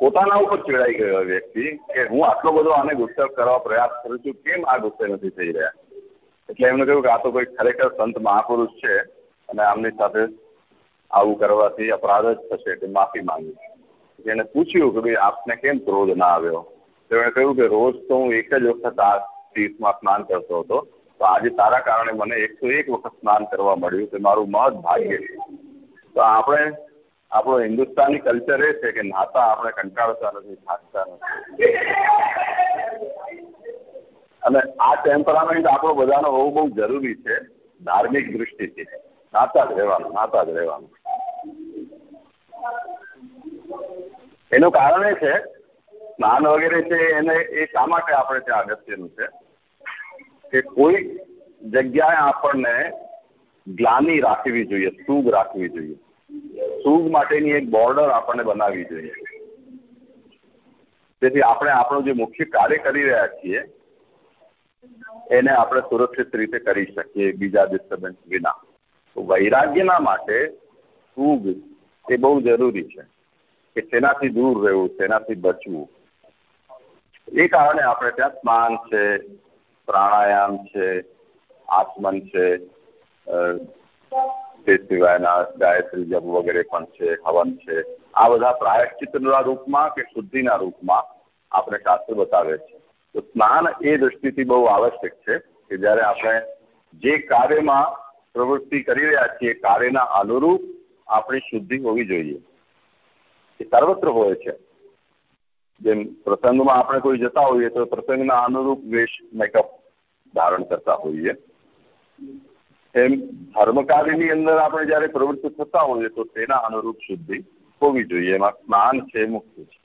પોતાના ઉપર ચીડાઈ ગયો વ્યક્તિ કે હું આટલો બધો આને ગુસ્સે કરવા પ્રયાસ કરું છું, કેમ આ ગુસ્સે નથી થઈ રહ્યા? એટલે એમને કહ્યું કે આ તો કોઈ ખરેખર સંત મહાપુરુષ છે અને આમની સાથે આવું કરવાથી અપરાધ જ થશે એટલે માફી માંગી એને પૂછ્યું કે ભાઈ આપને કેમ ક્રોધ ના આવ્યો? તેમણે કહ્યું કે રોજ તો હું એક જ વખત આ તીર્થમાં સ્નાન કરતો હતો. તો આજે તારા કારણે મને એકસો એક વખત સ્નાન કરવા મળ્યું તે મારું મહદ ભાગ્ય તો આપણે આપણો હિન્દુસ્તાની કલ્ચર એ છે કે નાતા આપણે કંટાળતા નથી, થાકતા નથી. અને આ ટેમ્પરામેન્ટ આપણો બધાનો હોવું બહુ જરૂરી છે, ધાર્મિક દૃષ્ટિથી નાતા જ રહેવાનું, નાતા જ રહેવાનું. એનું કારણ એ છે, સ્નાન વગેરે છે, એને એ શા માટે આપણે ત્યાં અગત્યનું છે? કે કોઈ જગ્યાએ આપણને ગ્લાની રાખવી જોઈએ સુગ રાખવી જોઈએ. સૂગ માટેની એક બોર્ડર આપણને બનાવવી જોઈએ. તેથી આપણે આપણું જે મુખ્ય કાર્ય કરી રહ્યા છીએ, એને આપણે સુરક્ષિત રીતે કરી શકીએ બીજા ડિસ્ટર્બન્સ વિના. તો વૈરાગ્યના માટે સૂગ એ બહુ જરૂરી છે કે તેનાથી દૂર રહેવું, તેનાથી બચવું. એ કારણે આપણે ત્યાં સ્નાન છે, પ્રાણાયામ છે, આસમન છે તે સિવાયના ગાયત્રી જપ વગેરે પણ છે, હવન છે. આ બધા પ્રાયશ્ચિતના રૂપમાં કે શુદ્ધિના રૂપમાં આપણે શાસ્ત્ર બતાવે છે. તો સ્નાન એ દૃષ્ટિથી બહુ આવશ્યક છે કે જ્યારે આપણે જે કાર્યમાં પ્રવૃત્તિ કરી રહ્યા છીએ, કાર્યના અનુરૂપ આપણી શુદ્ધિ હોવી જોઈએ. એ સર્વત્ર હોય છે. જેમ પ્રસંગમાં આપણે કોઈ જતા હોઈએ તો પ્રસંગના અનુરૂપ વેશ મેકઅપ ધારણ કરતા હોઈએ. એમ ધર્મકાર્યની અંદર આપણે જ્યારે પ્રવૃત્તિ થતા હોઈએ તો તેના અનુરૂપ શુદ્ધિ હોવી જોઈએ. એમાં સ્નાન છે મુખ્ય છે.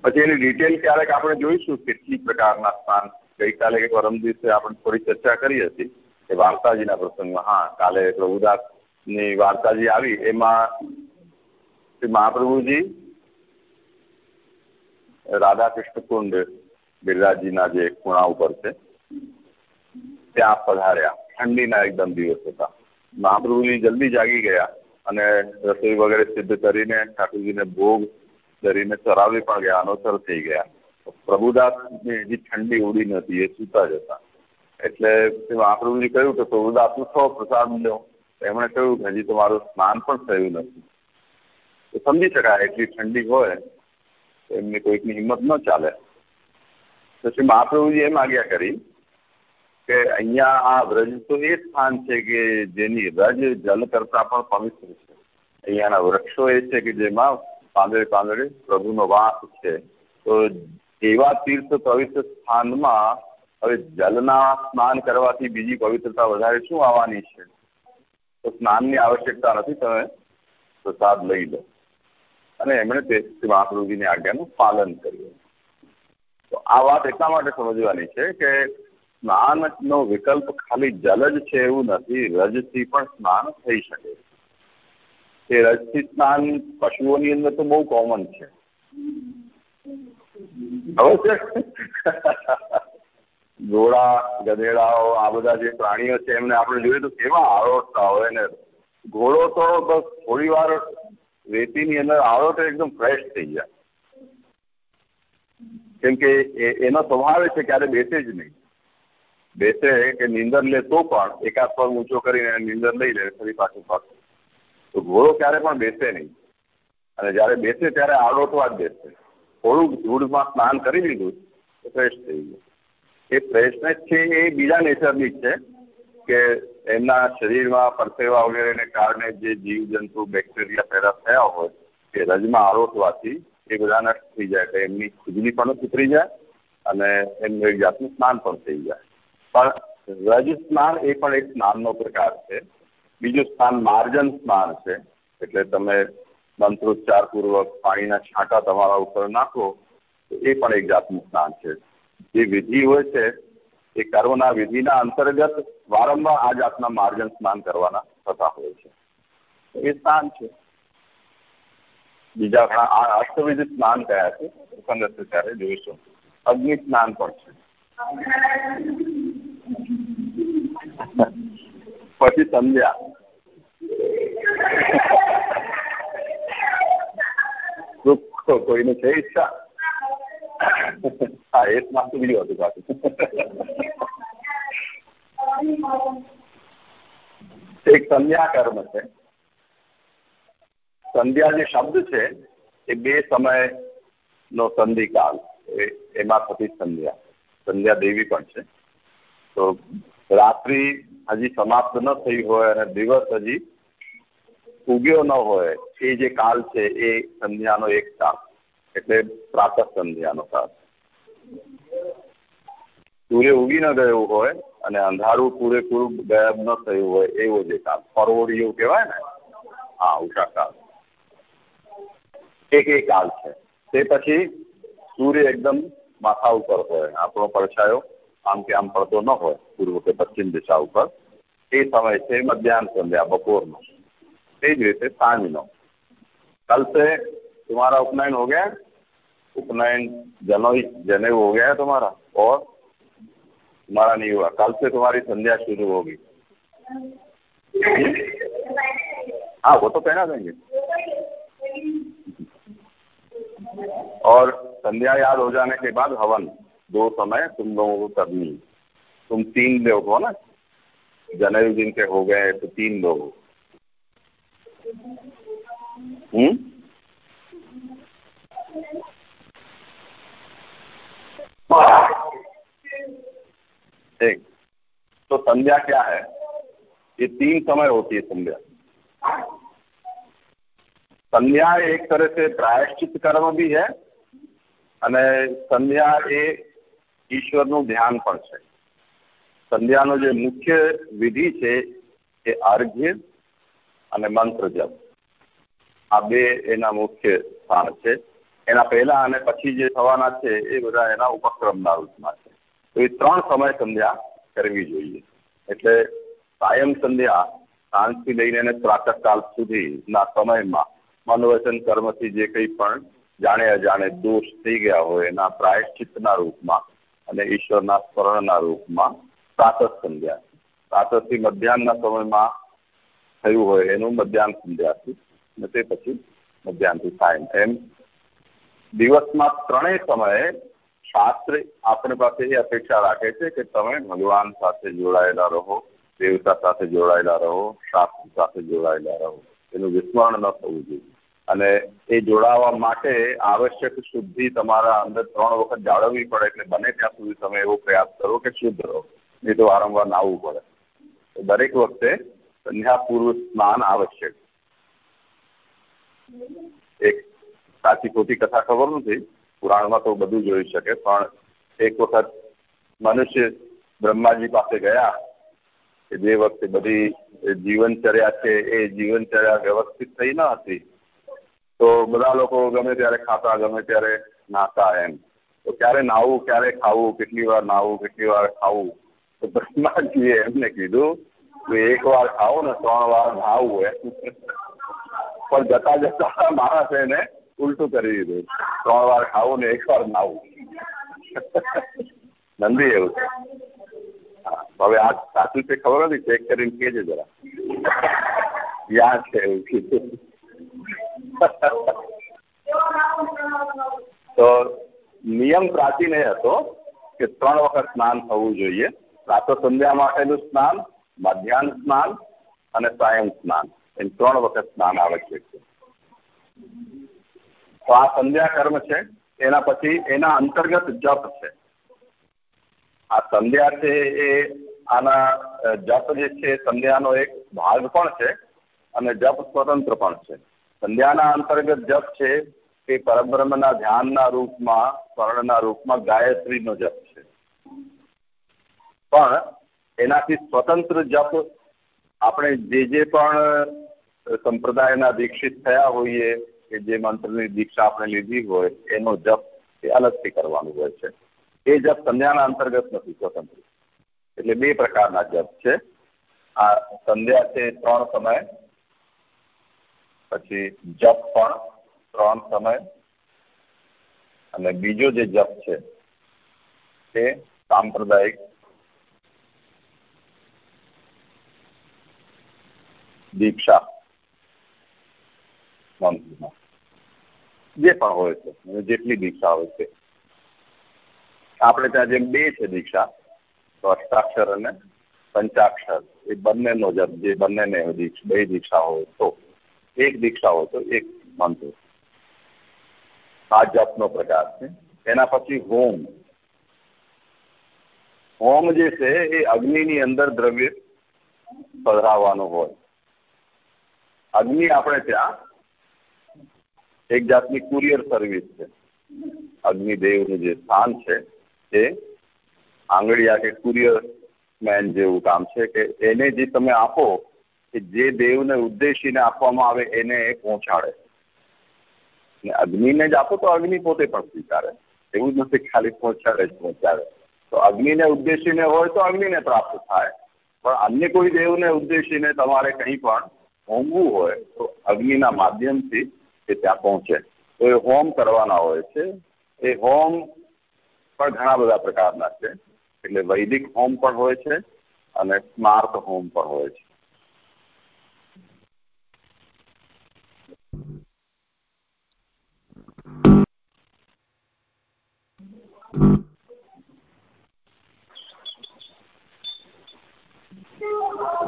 પછી એની ડિટેલ ક્યારેક આપણે જોઈશું કેટલી પ્રકારના સ્નાન. ગઈકાલે કે પરમ દિવસે આપણે થોડી ચર્ચા કરી હતી કે વાર્તાજીના પ્રસંગમાં, હા, કાલે પ્રભુદાસની વાર્તાજી આવી. એમાં શ્રી મહાપ્રભુજી રાધા કૃષ્ણ કુંડ બિરરાજીના જે ખૂણા ઉપર છે, ત્યાં પધાર્યા. ઠંડીના એકદમ દિવસ હતા. મહાપ્રભુજી જલ્દી જાગી ગયા અને રસોઈ વગેરે સિદ્ધ કરીને ઠાકોરજીને ભોગ ધરીને ચરાવી પણ ગયા અનોસર થઈ ગયા. પ્રભુદાસની હજી ઠંડી ઉડી નથી, એ સૂતા જ હતા. એટલે મહાપ્રભુજી કહ્યું કે પ્રભુદાસ ઉઠો પ્રસાદ લો એમણે કહ્યું કે હજી તમારું સ્નાન પણ થયું નથી. તો સમજી શકાય, એટલી ઠંડી હોય તો એમની કોઈકની હિંમત ન ચાલે. પછી મહાપ્રભુજી એમ આજ્ઞા કરી કે અહીંયા આ વ્રજ તો એ સ્થાન છે કે જેની રજ જલ કરતા પણ પવિત્ર છે. અહીંયાના વૃક્ષો એ છે કે જેમાં પાંદડે પાંદડે પ્રભુનો વાસ છે. તો એવા તીર્થ પવિત્ર સ્થાનમાં હવે જલના સ્નાન કરવાથી બીજી પવિત્રતા વધારે શું આવવાની છે? તો સ્નાનની આવશ્યકતા નથી, તમે પ્રસાદ લઈ લો. અને એમણે તે મહાપ્રભુજીની આજ્ઞાનું પાલન કર્યું. તો આ વાત એટલા માટે સમજવાની છે કે સ્નાનનો વિકલ્પ ખાલી જલ જ છે એવું નથી, રજથી પણ સ્નાન થઈ શકે. એ રજથી સ્નાન પશુઓની અંદર તો બહુ કોમન છે. ઘોડા, ગધેડાઓ, આ બધા જે પ્રાણીઓ છે, એમને આપણે જોઈએ તો કેવા આરોટતા હોય ને. ઘોડો તો બસ થોડી વાર રેતીની અંદર આરોટે એકદમ ફ્રેશ થઈ જાય. કેમ કે એનો સ્વભાવ છે ક્યારે બેસે જ નહીં. બેસે કે નીંદર લે તો પણ એકાદ પગ ઊંચો કરીને નીંદર લઈ લે, ફરી પાછું પાછું તો ઘોડો ક્યારે પણ બેસે નહીં. અને જ્યારે બેસે ત્યારે આડોટવા જ બેસે. થોડુંક ધૂળમાં સ્નાન કરી લીધું તો ફ્રેશ થઈ ગયું. એ ફ્રેશનેસ છે એ બીજા નેચરની છે કે એમના શરીરમાં પરસેવા વગેરેને કારણે જે જીવજંતુ બેક્ટેરિયા પેદા થયા હોય એ રજમાં આરોટવાથી એ બધા નષ્ટ થઈ જાય. એટલે એમની ખુજલી પણ ઉતરી જાય અને એમનું એક જાતનું સ્નાન પણ થઈ જાય. પણ રજ સ્નાન એ પણ એક સ્નાનનો પ્રકાર છે. બીજું સ્નાન માર્જન સ્નાન છે. એટલે તમે મંત્રોચ્ચાર પૂર્વક પાણીના છાંટા તમારા ઉપર નાખો, તો એ પણ એક જાતનું સ્નાન છે. જે વિધિ હોય છે, એ કર્મના વિધિના અંતર્ગત વારંવાર આ જાતના માર્જન સ્નાન કરવાના થતા હોય છે. એ સ્નાન છે. બીજા ઘણા આ અષ્ટવિધ સ્નાન કયા છે? ત્યારે જોઈશું. અગ્નિ સ્નાન પણ છે. પછી સમજ્યા દુઃખ કોઈને છે ઈચ્છા? હા, એ માથું બીજું હતું પાછું. એક સંધ્યા કર્મ છે. સંધ્યા જે શબ્દ છે, એ બે સમય નો સંધિકાલ એમાં થતી સંધ્યા. સંધ્યા દેવી પણ છે. તો રાત્રિ હજી સમાપ્ત ન થઈ હોય અને દિવસ હજી ઉગ્યો ન હોય, એ જે કાલ છે એ સંધ્યાનો એક કાળ, એટલે પ્રાતઃ સંધ્યાનો કાળ. સૂર્ય ઉગી ન ગયો હોય અને અંધારું પૂરેપૂરું ગાયબ ન થયું હોય, એવો જે કાળ પરવોડી એવું કહેવાય ને, હા, ઉષા કાળ. એક એ કાળ છે. તે પછી સૂર્ય એકદમ માથા ઉપર હોય આપણો પડછાયો આમ કે આમ પડતો ન હોય પૂર્વ કે પશ્ચિમ દિશા ઉપર એ સમય છે મધ્યાહન સંધ્યા બપોરનો એ જ રીતે સાંજનો कल से तुम्हारा उपनयन हो गया उपनयन जनवरी जनेऊ हो गया है तुम्हारा और तुम्हारा नहीं हुआ कल से तुम्हारी संध्या शुरू होगी हाँ वो तो पहना देंगे और संध्या याद हो जाने के बाद हवन, दो समय तुम लोगों को करनी। तुम तीन लोग हो ना? जनेऊ जिनके हो गए तो तीन लोग हम्म? तो संध्या क्या है? ये तीन समय होती है संध्या। संध्या एक तरह से प्रायश्चित कर्म भी है અને સંધ્યા એ ઈશ્વરનું ધ્યાન પણ છે સંધ્યાનો જે મુખ્ય વિધિ છે એ અર્ઘ્ય અને મંત્ર જપ આ બે એના મુખ્ય સ્થાન છે એના પહેલા અને પછી જે થવાના છે એ બધા એના ઉપક્રમના રૂપમાં છે તો એ ત્રણ સમય સંધ્યા કરવી જોઈએ એટલે કાયમ સંધ્યા સાંજથી લઈને પ્રાતઃકાલ સુધીના સમયમાં મન વચન કર્મથી જે કંઈ પણ જાણે અજાણે દોષ થઈ ગયા હોય, એના પ્રાયશ્ચિતના રૂપમાં અને ઈશ્વરના સ્મરણના રૂપમાં પ્રાતઃ સંધ્યા. પ્રાતઃથી મધ્યાહનના સમયમાં થયું હોય એનું મધ્યાહન સંધ્યાથી અને તે પછી મધ્યાહનથી સાયન એમ દિવસમાં ત્રણેય સમયે શાસ્ત્ર આપણી પાસે એ અપેક્ષા રાખે છે કે તમે ભગવાન સાથે જોડાયેલા રહો, દેવતા સાથે જોડાયેલા રહો, શાસ્ત્ર સાથે જોડાયેલા રહો. એનું વિસ્મરણ ન થવું જોઈએ. અને એ જોડાવા માટે આવશ્યક શુદ્ધિ તમારા અંદર ત્રણ વખત જાળવવી પડે એટલે બને ત્યાં સુધી તમે એવો પ્રયાસ કરો કે શુદ્ધ રહો. નહીં તો વારંવાર નાહવું પડે. દરેક વખતે સંધ્યા પૂર્વ સ્નાન આવશ્યક. એક સાચી ખોટી કથા ખબર નથી. પુરાણમાં તો બધું જોઈ શકે, પણ એક વખત મનુષ્ય બ્રહ્માજી પાસે ગયા કે જે વખતે બધી જીવનચર્યા છે, એ જીવનચર્યા વ્યવસ્થિત થઈ ન હતી તો બધા લોકો ગમે ત્યારે ખાતા ગમે ત્યારે નાતા એમ તો ક્યારે નાવું ક્યારે ખાવું કેટલી વાર નાવું કેટલી વાર ખાવું તો બ્રહ્માજીએ એમને કીધું કે એક વાર ખાવું ને ત્રણ વાર નાવું એમ પણ જતા જતા માણસ એને ઉલટું કરી દીધું ત્રણ વાર ખાવું ને એક વાર નાવું નંદી એવું છે હવે આ સાચું છે ખબર નથી ચેક કરીને કહેજે જરા યાદ છે એવું કીધું તો નિયમ પ્રાચીન એ હતો કે ત્રણ વખત સ્નાન થવું જોઈએ. પ્રાતઃ સંધ્યા માટેનું સ્નાન, મધ્યાહન સ્નાન અને સાયં સ્નાન. એમ ત્રણ વખત સ્નાન આવશ્યક છે. તો આ સંધ્યા કર્મ છે. એના પછી એના અંતર્ગત જપ છે. આ સંધ્યા છે એ આના જપ જે છે સંધ્યાનો એક ભાગ પણ છે અને જપ સ્વતંત્ર પણ છે. સંધ્યાના અંતર્ગત જપ છે એ પરબ્રહ્મના ધ્યાનના રૂપમાં, સ્મરણના રૂપમાં ગાયત્રીનો જપ છે. પણ એનાથી સ્વતંત્ર જપ આપણે જે જે પણ સંપ્રદાયના દીક્ષિત થયા હોઈએ, કે જે મંત્રની દીક્ષા આપણે લીધી હોય, એનો જપ એ અલગથી કરવાનું હોય છે. એ જપ સંધ્યાના અંતર્ગત નથી, સ્વતંત્ર. એટલે બે પ્રકારના જપ છે. આ સંધ્યા છે ત્રણ સમય પછી જપ પણ ત્રણ સમય અને બીજો જે જપ છે તે સાંપ્રદાયિક દીક્ષા મંત્રમાં જે પણ હોય છે જેટલી દીક્ષા હોય છે. આપણે ત્યાં જેમ બે છે દીક્ષા, તો અષ્ટાક્ષર અને પંચાક્ષર. એ બંનેનો જપ, જે બંનેને બે દીક્ષા હોય તો. એક દીક્ષાઓ તો એક મંત્ર. આ જપનો પ્રકાર છે. એના પછી હોમ. હોમ જે છે એ અગ્નિની અંદર દ્રવ્ય પધરાવવાનું હોય. અગ્નિ આપણે ત્યાં એક જાતની કુરિયર સર્વિસ છે. અગ્નિદેવનું જે સ્થાન છે એ આંગળીયા કે કુરિયર મેન જેવું કામ છે કે એને જે તમે આપો કે જે દેવને ઉદ્દેશીને આપવામાં આવે એને એ પહોંચાડે. ને અગ્નિને જ આપો તો અગ્નિ પોતે પણ સ્વીકારે. એવું જ નથી ખાલી પહોંચાડે જ પહોંચાડે. તો અગ્નિને ઉદ્દેશીને હોય તો અગ્નિને પ્રાપ્ત થાય. પણ અન્ય કોઈ દેવને ઉદ્દેશીને તમારે કંઈ પણ હોમવું હોય તો અગ્નિના માધ્યમથી એ ત્યાં પહોંચે. તો એ હોમ કરવાના હોય છે. એ હોમ પણ ઘણા બધા પ્રકારના છે. એટલે વૈદિક હોમ પણ હોય છે અને સ્માર્ટ હોમ પણ હોય છે.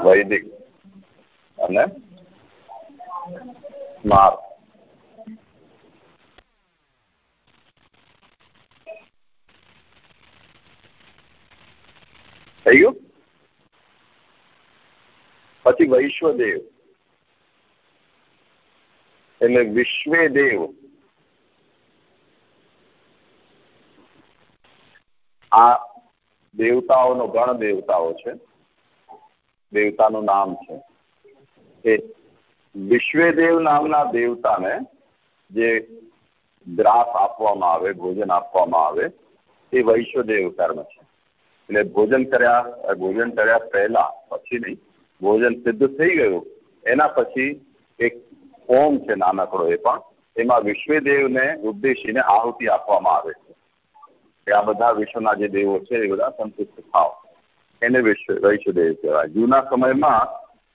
વૈદિક અને સ્માર્ટ. થઈ ગયું? પછી વૈશ્વદેવ. એટલે વિશ્વે દેવ આ દેવતાઓનો ગણ દેવતાઓ છે. દેવતાનું નામ છે. એ વિશ્વેદેવ નામના દેવતાને જે દ્રાસ આપવામાં આવે, ભોજન આપવામાં આવે, એ વૈશ્વદેવ કર્મ છે. એટલે ભોજન કર્યા ભોજન કર્યા પહેલા, પછી નહીં, ભોજન સિદ્ધ થઈ ગયું, એના પછી એક ઓમ છે નાનકડો એ પણ, એમાં વિશ્વદેવને ઉદ્દેશીને આહુતિ આપવામાં આવે છે. કે આ બધા વિશ્વના જે દેવો છે એ બધા સંતુષ્ટ થાવ એને વૈશ્વદેવ કહેવાય. જૂના સમયમાં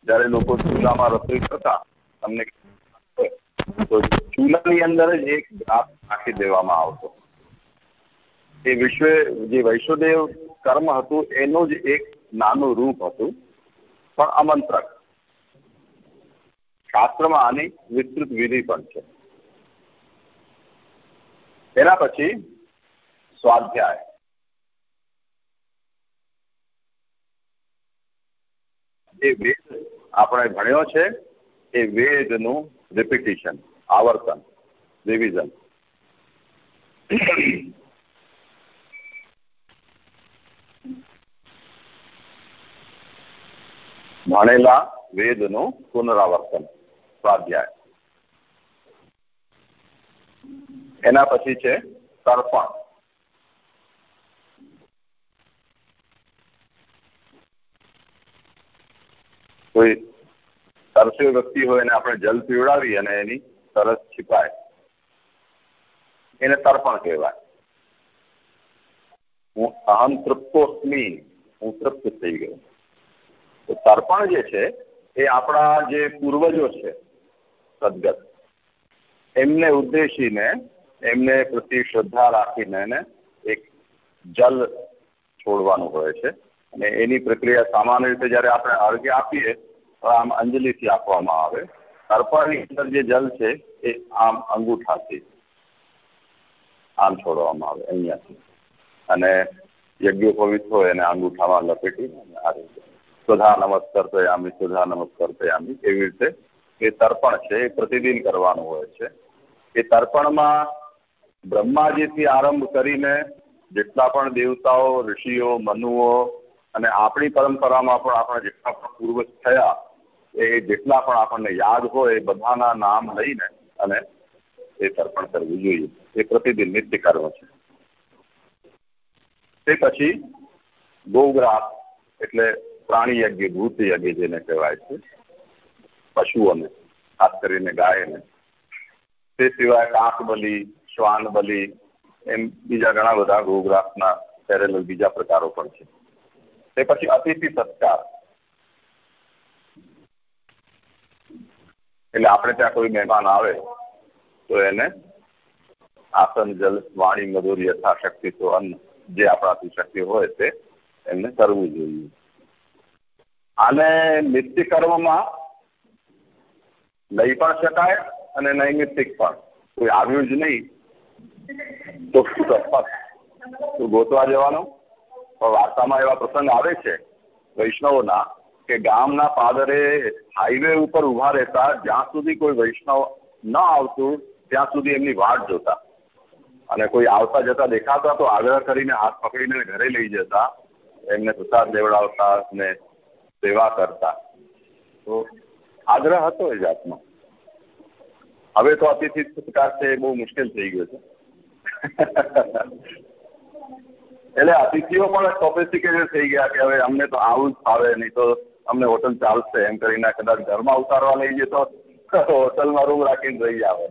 જયારે લોકો ચૂલામાં રસોઈ કરતા, તમને તો ચૂલાની અંદર જ એક ગ્રાફ નાખી દેવામાં આવતો. એ વિશ્વ, જે વૈશ્વદેવ કર્મ હતું, એનું જ એક નાનું રૂપ હતું, પણ આમંત્રક શાસ્ત્રમાં આની વિસ્તૃત વિધિ પણ છે. એના પછી સ્વાધ્યાય. એ વેદ આપણે ભણ્યો છે, એ વેદનું રિપીટેશન આવર્તન રિવિઝન ભણેલા વેદનું પુનરાવર્તન, સ્વાધ્યાય. એના પછી છે તર્પણ. કોઈ તરસ્યો વ્યક્તિ હોય એને આપણે જલ પીવડાવી અને એની તરસ છીપાય. એને તર્પણ કહેવાય. હું અહમ તૃપ્તોસ્મી, હું તૃપ્ત થઈ ગયો. તો તર્પણ જે છે, એ આપણા જે પૂર્વજો છે, સદગત, એમને ઉદ્દેશીને, એમને પ્રતિ શ્રદ્ધા રાખીને એને એક જલ છોડવાનું હોય છે. અને એની પ્રક્રિયા સામાન્ય રીતે જ્યારે આપણે અર્ઘ્ય આપીએ આમ અંજલિથી આપવામાં આવે. તર્પણની અંદર જે જલ છે એ આમ અંગૂઠાથી આમ છોડવામાં આવે, અહીંયાથી. અને યજ્ઞોપવિત હોય એને અંગૂઠામાં લપેટી આ સુધા નમસ્કર્તયામી સુધા નમસ્કર્તયામી એવી રીતે એ તર્પણ છે, એ પ્રતિદિન કરવાનું હોય છે. એ તર્પણમાં બ્રહ્માજીથી આરંભ કરીને જેટલા પણ દેવતાઓ, ઋષિઓ, મનુઓ અને આપણી પરંપરામાં પણ આપણા જેટલા પણ પૂર્વજ થયા એ જેટલા પણ આપણને યાદ હોય એ બધાના નામ લઈને અને એ તર્પણ કરવું જોઈએ. એ પ્રતિદિન નિત્ય કર્મ છે. તે પછી ગૌગ્રાસ એટલે પ્રાણી યજ્ઞ ભૂત યજ્ઞ જેને કહેવાય છે, પશુઓને, ખાસ કરીને ગાયને. તે સિવાય કાંક બલી શ્વાન બલી એમ બીજા ઘણા બધા ગૌગ્રાસના પેરેલલ બીજા પ્રકારો પણ છે. તે પછી અતિથિ સત્કાર. એટલે આપણે ત્યાં કોઈ મહેમાન આવે, તો એને આસન, જલ, વાણી, મધુર, યથાશક્તિ, તો અન્ન જે આપણાથી શક્ય હોય તે એમને કરવું જોઈએ. આને નિત્ય કર્મમાં લઈ પણ શકાય અને નૈમિત્તિક પણ. કોઈ આવ્યું જ નહીં તો ગોતવા જવાનો. પણ વાર્તામાં એવા પ્રસંગ આવે છે, વૈષ્ણવોના કે ગામના પાદરે હાઈવે ઉપર ઊભા રહેતા, જ્યાં સુધી કોઈ વૈષ્ણવ ન આવતું, ત્યાં સુધી એમની વાટ જોતા. અને કોઈ આવતા જતા દેખાતા તો આગ્રહ કરીને હાથ પકડીને ઘરે લઈ જતા, એમને પ્રસાદ લેવડાવતા ને સેવા કરતા. તો આગ્રહ હતો એ જાતનો. હવે તો અતિથિ સત્કાર છે એ બહુ મુશ્કેલ થઈ ગયો છે. એટલે અતિથિઓ પણ સોફિસ્ટિકેટેડ થઈ ગયા કે હવે અમને તો આવું જ ફાવે, નહીં તો અમને હોટલ ચાલશે એમ કરીને કદાચ ઘરમાં ઉતારવા લઈ જઈએ તો હોટલમાં રૂમ રાખીને રહી આવે.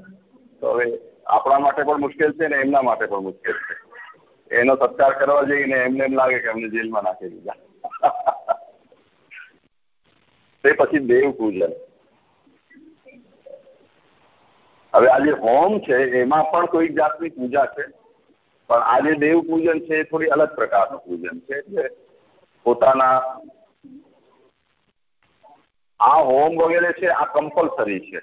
તો હવે આપણા માટે પણ મુશ્કેલ છે ને એમના માટે પણ મુશ્કેલ છે. એનો સત્કાર કરવા જઈને એમને એમ લાગે કે અમને જેલમાં નાખી દીધા. તે પછી દેવ પૂજન હવે આ જે હોમ છે, એમાં પણ કોઈ જાતની પૂજા છે, પણ આ જે દેવ પૂજન છે એ થોડી અલગ પ્રકારનું પૂજન છે. એટલે પોતાના આ હોમ વગેરે છે, આ કમ્પલસરી છે.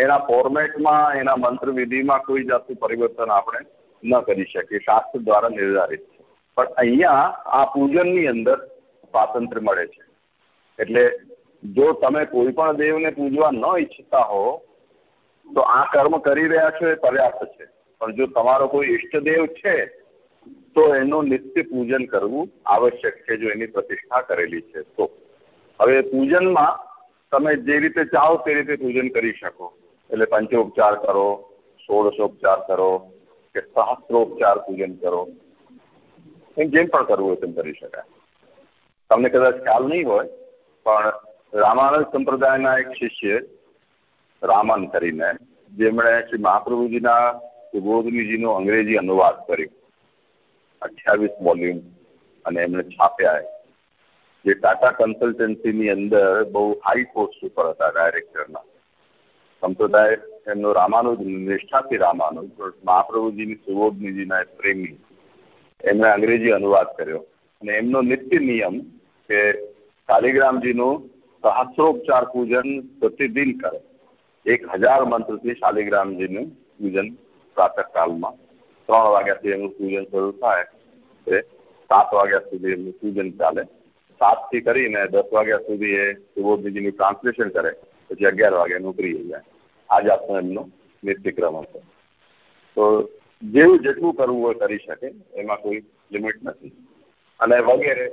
એના ફોર્મેટમાં એના મંત્ર વિધિમાં કોઈ જાતનું પરિવર્તન આપણે ન કરી શકીએ. શાસ્ત્ર દ્વારા નિર્ધારિત છે. પણ અહીંયા આ પૂજનની અંદર સ્વાતંત્ર્ય મળે છે. એટલે જો તમે કોઈ પણ દેવને પૂજવા ન ઈચ્છતા હો, તો આ કર્મ કરી રહ્યા છો એ પર્યાપ્ત છે. પણ જો તમારો કોઈ ઈષ્ટદેવ છે, તો એનું નિત્ય પૂજન કરવું આવશ્યક છે, જો એની પ્રતિષ્ઠા કરેલી છે તો. હવે પૂજનમાં તમે જે રીતે ચાહો તે રીતે પૂજન કરી શકો. એટલે પંચોપચાર કરો, ષોડશોપચાર કરો કે સહસ્ત્રોપચાર પૂજન કરો. એમ જેમ પણ કરવું હોય તેમ કરી શકાય. તમને કદાચ ખ્યાલ નહીં હોય, પણ રામાનંદ સંપ્રદાયના એક શિષ્ય રામન કરીને, જેમણે શ્રી મહાપ્રભુજીના સુબોધનીજીનો અંગ્રેજી અનુવાદ કર્યો. અઠ્યાવીસ વોલ્યુમ અને એમણે છાપ્યા જે ટાટા કન્સલ્ટન્સીની અંદર બહુ હાઈ પોસ્ટ ઉપર હતા ડાયરેક્ટરના સંપ્રદાય એમનો રામાનુજ, નિષ્ઠાથી રામાનુજ, મહાપ્રભુજીની સુબોધનીજીના પ્રેમી. એમણે અંગ્રેજી અનુવાદ કર્યો. અને એમનો નિત્ય નિયમ કે શાલિગ્રામજીનું સહસ્ત્રોપચાર પૂજન પ્રતિદિન કરે. એક હજાર મંત્રથી શાલિગ્રામજીનું પૂજન પ્રાતઃકાલમાં ત્રણ વાગ્યાથી એમનું પૂજન શરૂ થાય. એ સાત વાગ્યા સુધી એમનું પૂજન ચાલે. સાતથી કરીને દસ વાગ્યા સુધી એ સુબોધજીનું ટ્રાન્સલેશન કરે, પછી અગિયાર વાગે નોકરી જાય. આ આપણો એમનો નિત્યક્રમ હતો. તો જેવું જેટલું કરવું હોય કરી શકે, એમાં કોઈ લિમિટ નથી. અને વગેરે.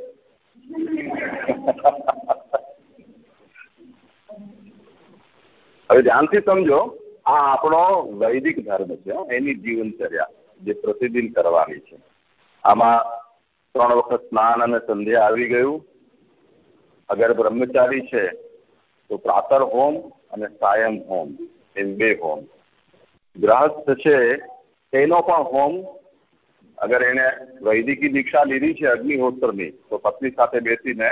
હવે ધ્યાનથી સમજો, આ આપણો વૈદિક ધર્મ છે એની જીવનચર્યા જે પ્રતિદિન કરવાની છે. આમાં ત્રણ વખત સ્નાન અને સંધ્યા આવી ગયું. અગર બ્રહ્મચારી છે, તો પ્રાતર હોમ અને સાયમ હોમ, એમ બે હોમ. ગ્રહસ્થ છે, તેનો પણ હોમ, અગર એને વૈદિકી દીક્ષા લીધી છે અગ્નિહોત્રની, તો પત્ની સાથે બેસીને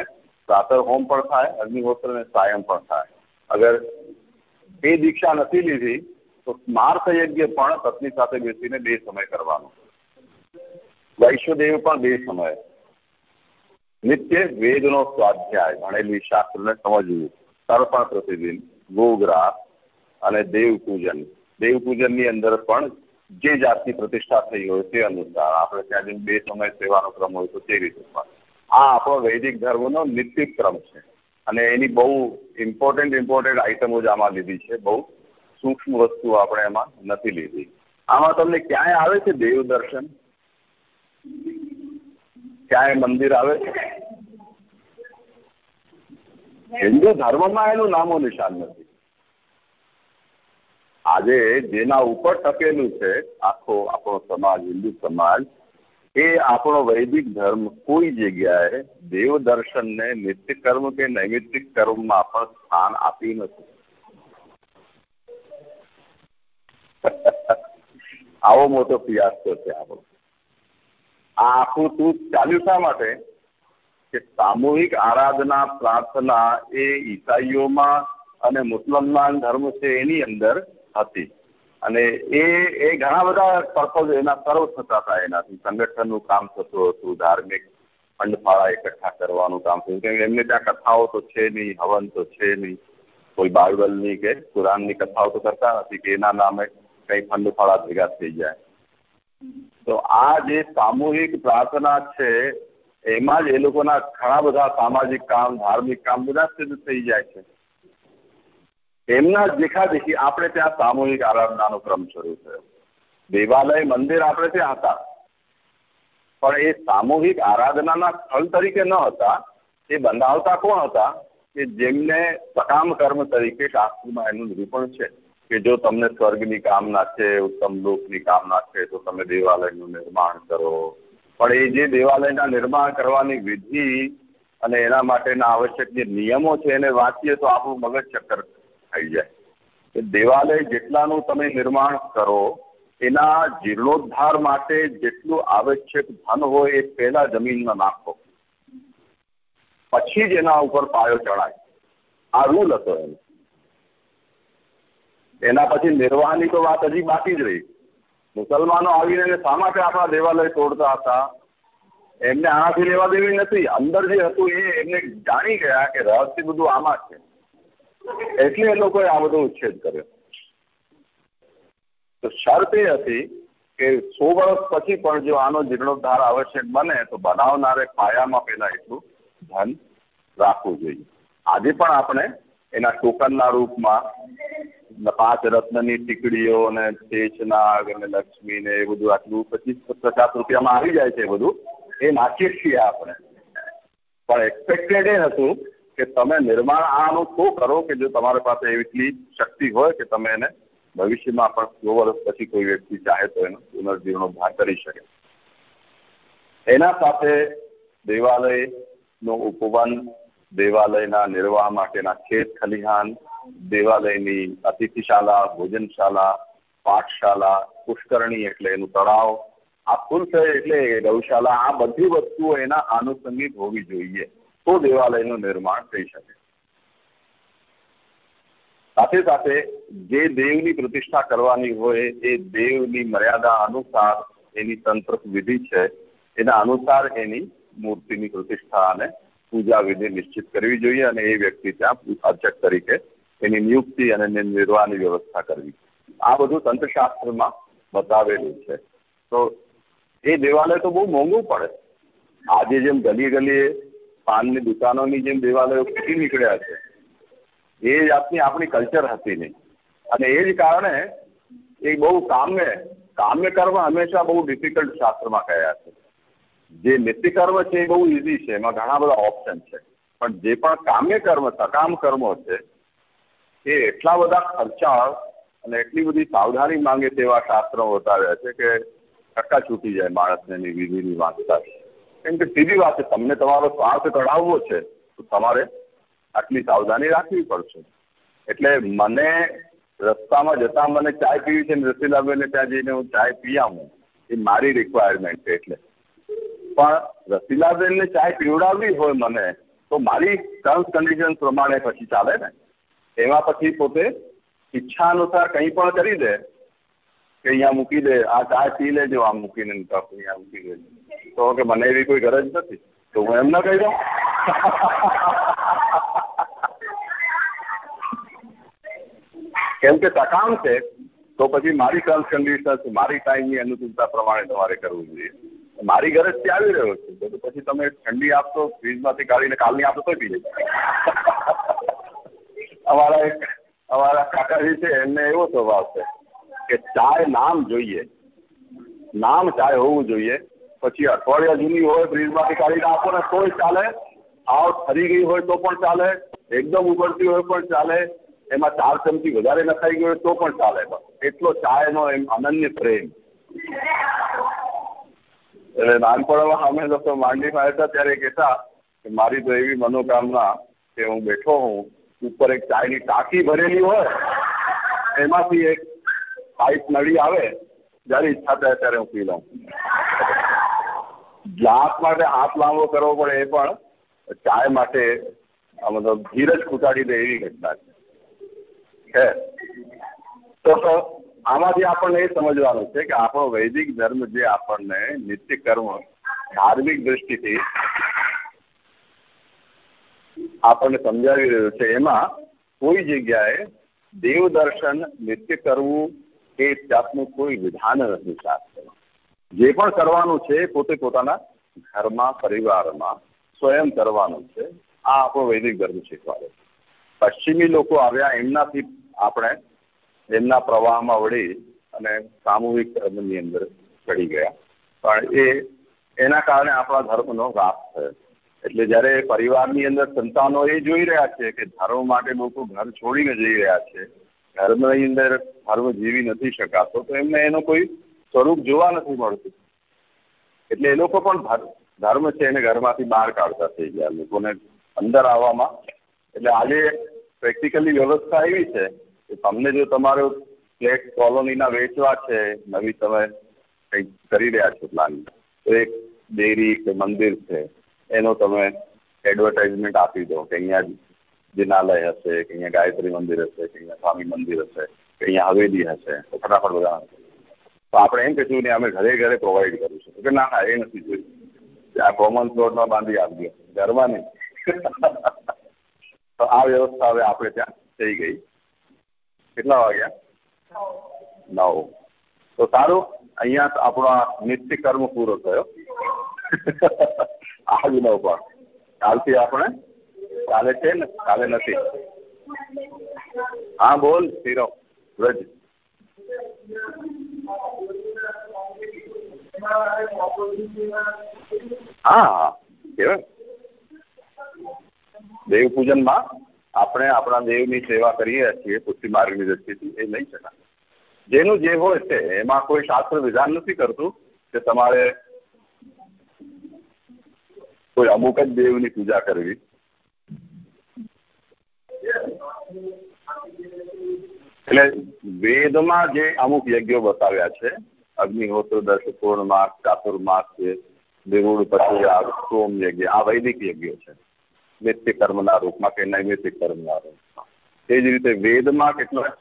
પ્રાતર હોમ પણ થાય, અગ્નિહોત્ર અને સાયમ પણ થાય. અગર એ દીક્ષા નથી લીધી, તો સ્માર્થ યજ્ઞ પણ પત્ની સાથે બેસીને બે સમય કરવાનો. વૈશ્વદેવ પણ બે સમય. નિત્ય વેદનો સ્વાધ્યાય ભણેલી શાસ્ત્રને સમજવું. તર્પણ પ્રતિદિન, ગોગ્રા અને દેવ પૂજન દેવ પૂજનની અંદર પણ જે જાતની પ્રતિષ્ઠા થઈ હોય તે અનુસાર આપણે ત્યાં બે સમય સેવાનો ક્રમ હોય તો તે રીતે પણ. આ આપણો વૈદિક ધર્મનો નિત્ય ક્રમ છે. અને એની બહુ ઇમ્પોર્ટન્ટ ઇમ્પોર્ટન્ટ આઇટમો જ આમાં લીધી છે. બહુ સૂક્ષ્મ વસ્તુ આપણે એમાં નથી લીધી. આમાં તમને ક્યાંય આવે છે દેવ દર્શન ક્યાંય મંદિર આવે? હિન્દુ ધર્મમાં એનું નામો નિશાન નથી. આજે જેના ઉપર ટકેલું છે આખો આપણો સમાજ, હિન્દુ સમાજ, એ આપણો વૈદિક ધર્મ કોઈ જગ્યાએ દેવ દર્શનને નિત્ય કર્મ કે નૈમિત્તિક કર્મમાં પણ સ્થાન આપી નથી. આવો મોટો ફિયાસ્કો છે આપણો. આ આખું તું ચાલ્યું શા માટે? કે સામૂહિક આરાધના, પ્રાર્થના એ ઈસાઈઓમાં અને મુસલમાન ધર્મ છે એની અંદર હતી. અને એ એ ઘણા બધા પર્પઝ એના સર્વ થતા હતા એનાથી. સંગઠનનું કામ થતું હતું, ધાર્મિક ફંડફાળા એકઠા કરવાનું કામ થતું કેમ એમને ત્યાં કથાઓ તો છે નહીં, હવન તો છે નહીં. કોઈ બાઇબલની કે કુરાનની કથાઓ તો કરતા નથી, કે એના નામે કંઈ ફંડફાળા ભેગા થઈ જાય. તો આ જે સામૂહિક પ્રાર્થના છે, એમાં જ એ લોકોના ઘણા બધા સામાજિક કામ, ધાર્મિક કામ બધા સિદ્ધ થઈ જાય છે. એમના દેખાદેખી આપણે ત્યાં સામૂહિક આરાધનાનો ક્રમ શરૂ થયો. દેવાલય, મંદિર આપણે ત્યાં હતા. પણ એ સામૂહિક આરાધનાના સ્થળ તરીકે ન હતા, એ બંધાવતા કોણ હતા? કે જેમને સકામ કર્મ તરીકે શાસ્ત્રમાં એનું નિરૂપણ છે. કે જો તમને સ્વર્ગની કામના છે, ઉત્તમ લોકની કામના છે, તો તમે દેવાલયનું નિર્માણ કરો. પણ એ જે દેવાલયના નિર્માણ કરવાની વિધિ અને એના માટેના આવશ્યક જે નિયમો છે, એને વાંચીએ તો આપણું મગજ ચક્કર થઈ જાય. કે દેવાલય જેટલાનું તમે નિર્માણ કરો, એના જીર્ણોદ્ધાર માટે જેટલું આવશ્યક ધન હોય એ પહેલા જમીનમાં નાખો. પછી જ એના ઉપર પાયો ચડાય. આ રૂલ હતો એનો. એના પછી નિર્વાહની તો વાત હજી બાકી જ રહી. મુસલમાનો આવીને શા માટે આપણા દેવાલય તોડતા હતા? એમને આનાથી લેવા દેવી નથી. અંદર જે હતું એ એમને જાણી ગયા કે રહસ્ય બધું આમાં છે. એટલે એ લોકોએ આ બધો ઉચ્છેદ કર્યો. તો શરત એ હતી કે સો વર્ષ પછી પણ જો આનો જીર્ણોદ્ધાર આવશ્યક બને, તો બનાવનારે પાયામાં પહેલા એટલું ધન રાખવું જોઈએ. આજે પણ આપણે એના ટોકનના રૂપમાં પાંચ રત્નની ટીકડીઓ અને શેષનાગ અને લક્ષ્મી ને એ બધું આટલું પચીસ પચાસ રૂપિયામાં આવી જાય છે એ બધું, એ નાખીએ છીએ આપણે. પણ એક્સપેક્ટેડ એ હતું કે તમે નિર્માણ આનું શું કરો કે જો તમારી પાસે એટલી શક્તિ હોય કે તમે એને ભવિષ્યમાં પણ સો વર્ષ પછી કોઈ વ્યક્તિ ચાહે તો એનો પુનર્જીર્ણોદ્ધાર કરી શકે. એના સાથે દેવાલયનું ઉપવન, દેવાલયના નિર્વાહ માટેના ખેત ખલિહાન દેવાલયની અતિથિશાળા ભોજનશાળા પાઠશાળા પુષ્કરણી એટલે એનું તળાવ. આ ફૂલ એટલે ગૌશાળા આ બધી વસ્તુઓ એના આનુષંગિક હોવી જોઈએ તો દેવાલયનું નિર્માણ થઈ શકે. સાથે સાથે જે દેવની પ્રતિષ્ઠા કરવાની હોય એ દેવની મર્યાદા અનુસાર એની તંત્ર વિધિ છે. એના અનુસાર એની મૂર્તિની પ્રતિષ્ઠા અને પૂજા વિધિ નિશ્ચિત કરવી જોઈએ અને એ વ્યક્તિ ત્યાં અર્ચક તરીકે એની નિયુક્તિ અને નિર્વાહની વ્યવસ્થા કરવી. આ બધું તંત્રશાસ્ત્રમાં બતાવેલું છે. તો એ દેવાલય તો બહુ મોંઘું પડે. આજે જેમ ગલી ગલીએ પાનની દુકાનોની જેમ દેવાલયો ફૂટી નીકળ્યા છે. એ જાતની આપણી કલ્ચર હતી નહીં. અને એ જ કારણે એ બહુ કામ્ય કામ્ય કર્મ હંમેશા બહુ ડિફિકલ્ટ શાસ્ત્રમાં કયા છે. જે નિત્ય કર્મ છે એ બહુ ઇઝી છે. એમાં ઘણા બધા ઓપ્શન છે. પણ જે પણ કામ્ય કર્મ, સકામ કર્મો છે એ એટલા બધા ખર્ચાળ અને એટલી બધી સાવધાની માંગે તેવા શાસ્ત્રો બતાવ્યા છે કે ટક્કા છૂટી જાય માણસને એની વિધિની વાંચતા કેમ કે સીધી વાત છે, તમને તમારો સ્વાર્થ કઢાવવો છે, તો તમારે આટલી સાવધાની રાખવી પડશે. એટલે મને રસ્તામાં જતા મને ચાય પીવી છે ને રસીલાબેનને ત્યાં જઈને હું ચાય પી આવું, એ મારી રિક્વાયરમેન્ટ છે એટલે. પણ રસીલાબેનને ચાય પીવડાવવી હોય મને, તો મારી ટર્મ્સ કન્ડિશન પ્રમાણે પછી ચાલે ને. એમાં પછી પોતે ઈચ્છા અનુસાર કંઈ પણ કરી દે કે અહીંયા મૂકી દે. આ ચા પી લેજો, આમ મૂકીને અહીંયા મૂકી દેજો. તો કે મને એવી કોઈ ગરજ નથી. તો હું એમ ના કહી દઉં. કેમ કે સકામ છે, તો પછી મારી ટર્મ્સ કન્ડિશન મારી ટાઈમની અનુકૂળતા પ્રમાણે તમારે કરવું જોઈએ. મારી ગરજથી આવી રહ્યો છે. તો પછી તમે ઠંડી આપશો ફ્રીજમાંથી કાઢીને કાલની આપશો તો પી અમારા એક, અમારા કાકાજી છે, એમને એવો સ્વભાવ છે કે ચાય નામ જોઈએ. નામ ચાય હોવું જોઈએ. પછી અઠવાડિયા જૂની હોય, ફ્રીજમાંથી કાઢીને આપો ને તોય ચાલે. આવ ફરી ગઈ હોય તો પણ ચાલે. એકદમ ઉગડતી હોય પણ ચાલે. એમાં ચાર ચમચી વધારે નખાઈ ગઈ હોય તો પણ ચાલે. એટલો ચાયનો એમ અનન્ય પ્રેમ. એટલે નાનપણમાં અમે લોકો માંડીમાં હતા ત્યારે કહેતા કે મારી તો એવી મનોકામના કે હું બેઠો હોઉં ઉપર એક ચાયની ટાંકી ભરેલી હોય, એમાંથી એક પાઇપ નળી આવે, જ્યારે ઈચ્છા થાય ત્યારે હું પી લઉં. ગ્લાસ માટે હાથ લાંબો કરવો પડે એ પણ ચાય માટે મતલબ ધીરજ ખૂટાડી દે એવી ઘટના છે. તો આમાંથી આપણને એ સમજવાનું છે કે આપણો વૈદિક ધર્મ જે આપણને નિત્ય કર્મ ધાર્મિક દ્રષ્ટિથી આપણને સમજાવી રહ્યું છે. એમાં કોઈ જગ્યાએ દેવ દર્શન નિત્ય કરવું એ જાતનું કોઈ વિધાન નથી શાસ્ત્રમાં જે પણ કરવાનું છે પોતે પોતાના ઘરમાં, પરિવારમાં સ્વયં કરવાનું છે. આ આપણો વૈદિક ધર્મ શીખવાડે છે. પશ્ચિમી લોકો આવ્યા એમનાથી આપણે એમના પ્રવાહમાં વળી અને સામૂહિક ધર્મની અંદર ચડી ગયા. પણ એ એના કારણે આપણા ધર્મનો રાસ થયો. એટલે જ્યારે પરિવારની અંદર સંતાનો એ જોઈ રહ્યા છે કે ધર્મ માટે લોકો ઘર છોડીને જઈ રહ્યા છે ધર્મની અંદર ધર્મ જીવી નથી શકાતો, તો એમને એનું કોઈ સ્વરૂપ જોવા નથી મળતું. એટલે એ લોકો પણ ધર્મ છે એને ઘરમાંથી બહાર કાઢતા થઈ ગયા. લોકોને અંદર આવવામાં, એટલે આજે પ્રેક્ટિકલી વ્યવસ્થા એવી છે કે તમને જો તમારો ફ્લેટ કોલોનીના વેચવા છે, નવી તમે કંઈક કરી રહ્યા છો પ્લાન, તો એક ડેરી કે મંદિર છે એનો તમે એડવર્ટાઇઝમેન્ટ આપી દો કે અહીંયા જિનાલય હશે, કે અહીંયા ગાયત્રી મંદિર હશે, કે અહીંયા સ્વામી મંદિર હશે, કે અહીંયા હવેલી હશે, તો ફટાફટ બધા તો આપણે એમ કહીશું ને અમે ઘરે ઘરે પ્રોવાઈડ કરીશું. કે ના ના, એ નથી જોયું. આ કોમન પ્લોટમાં બાંધી આપજો. ઘરમાં નહીં. તો આ વ્યવસ્થા હવે આપણે ત્યાં થઈ ગઈ. કેટલા વાગ્યા? નવ. તો સારું, અહીંયા આપણો નિત્ય કર્મ પૂરો થયો. આજનો ઉપર કાલથી આપણે કાલે છે ને? કાલે નથી. હા, બોલ શીરો વ્રજ. હા કેવાય દેવ પૂજનમાં આપણે આપણા દેવની સેવા કરીએ છીએ, પુષ્ટિ માર્ગની દ્રષ્ટિથી. એ લઈ શકાય જેનું જે હોય છે એમાં કોઈ શાસ્ત્ર વિધાન નથી કરતું કે તમારે કોઈ અમુક જ દેવની પૂજા કરવી. એટલે વેદમાં જે અમુક યજ્ઞો બતાવ્યા છે, અગ્નિહોત્ર દર્શ પૂર્ણમાસ ચાતુર્માસ છે દેવુળ પછી સોમ યજ્ઞ, આ વૈદિક યજ્ઞો છે. નિત્ય કર્મના રૂપમાં કે નૈમિતિક કર્મના રૂપમાં. એ જ રીતે વેદમાં કેટલાક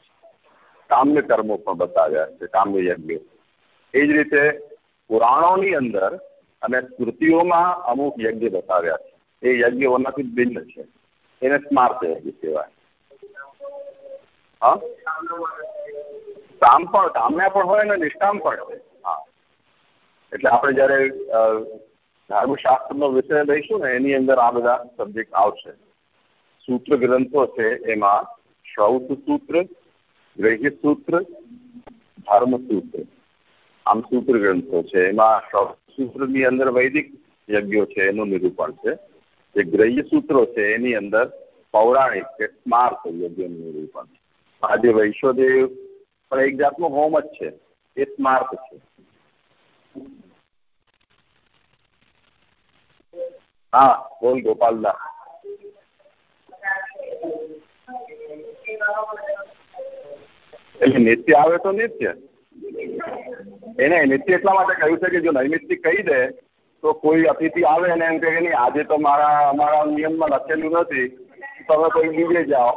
કામ્ય કર્મો પણ બતાવ્યા છે, કામ્ય યજ્ઞો. એ જ રીતે પુરાણોની અંદર અને સ્મૃતિઓમાં અમુક યજ્ઞ બતાવ્યા છે. એ યજ્ઞોનાથી ભિન્ન છે. એને સ્માર્ત યજ્ઞ કહેવાય. હા? કામ પણ કામ્યા પણ હોય ને નિષ્કામ પણ હોય. હા. એટલે આપણે જ્યારે ધર્મશાસ્ત્રનો વિષય લઈશું ને, એની અંદર આ બધા સબ્જેક્ટ આવશે. સૂત્ર ગ્રંથો છે એમાં શ્રૌત સૂત્ર ગ્રહ્ય સૂત્ર ધર્મસૂત્ર આમ સૂત્ર ગ્રંથો છે. એમાં સૂત્રની અંદર વૈદિક યજ્ઞો છે, એનું નિરૂપણ છે. જે ગ્રહ્ય સૂત્રો છે, એની અંદર પૌરાણિક કે સ્માર્ત યજ્ઞનું નિરૂપણ છે. આજે વૈશ્વદેવ પણ એક જાતનો હોમ જ છે. એ સ્માર્ત છે. હા, બોલ ગોપાલદા. એટલે નિત્ય આવે તો નિત્ય. એને નિત્ય એટલા માટે કહ્યું છે કે જો નૈમિત્તિક કહી દે, તો કોઈ અતિથિ આવે અને એમ કહે કે નહીં, આજે તો મારા અમારા નિયમમાં લખેલું નથી, તમે કોઈ બીજે જાઓ.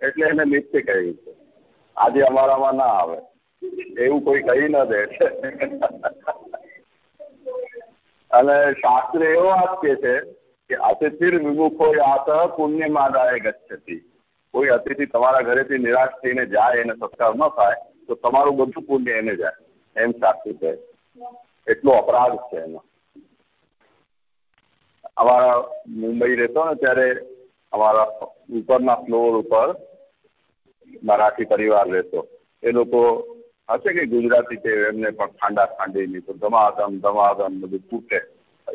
એટલે એને નિત્ય કહ્યું છે. આજે અમારામાં ના આવે. એવું કોઈ કહી ન દે. અને શાસ્ત્ર એવો વાક્ય છે કે અતિથિર વિમુખો યાત પુણ્યમાદાય ગચ્છતી કોઈ અતિથિ તમારા ઘરેથી નિરાશ થઈને જાય એને સત્કાર ન થાય તો તમારું બધું પુણ્ય એને જાય, એમ સાક્ષી છે. એટલો અપરાધ છે એનો. અમારા મુંબઈ રહેતો ને ત્યારે અમારા ઉપરના ફ્લોર ઉપર મરાઠી પરિવાર રહેતો. એ લોકો હશે કે ગુજરાતી કે એમને પણ ખાંડા નહીં તો ધમાધમ ધમાધમ બધું તૂટે.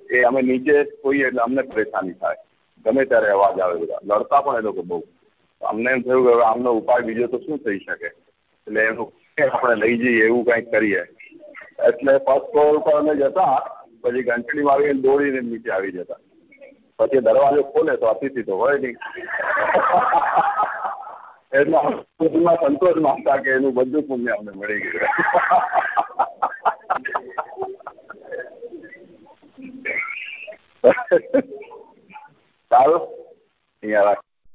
એ અમે નીચે કોઈ એટલે અમને પરેશાની થાય. ગમે ત્યારે અવાજ આવે બધા. લડતા પણ એ લોકો બહુ. અમને એમ થયું કે આમનો ઉપાય બીજો તો શું થઈ શકે? એટલે એનું આપણે લઈ જઈએ એવું કંઈક કરીએ. એટલે ફર્સ્ટ ફ્લોર પર અમે જતા, પછી ઘંટડી વાળીને દોડીને નીચે આવી જતા. પછી દરવાજો ખોલે તો અતિથિ તો હોય નહીં. એટલે સુધીમાં સંતોષ માનતા કે એનું બધું પુણ્ય અમને મળી ગયું. સારું? અહીંયા રાખ.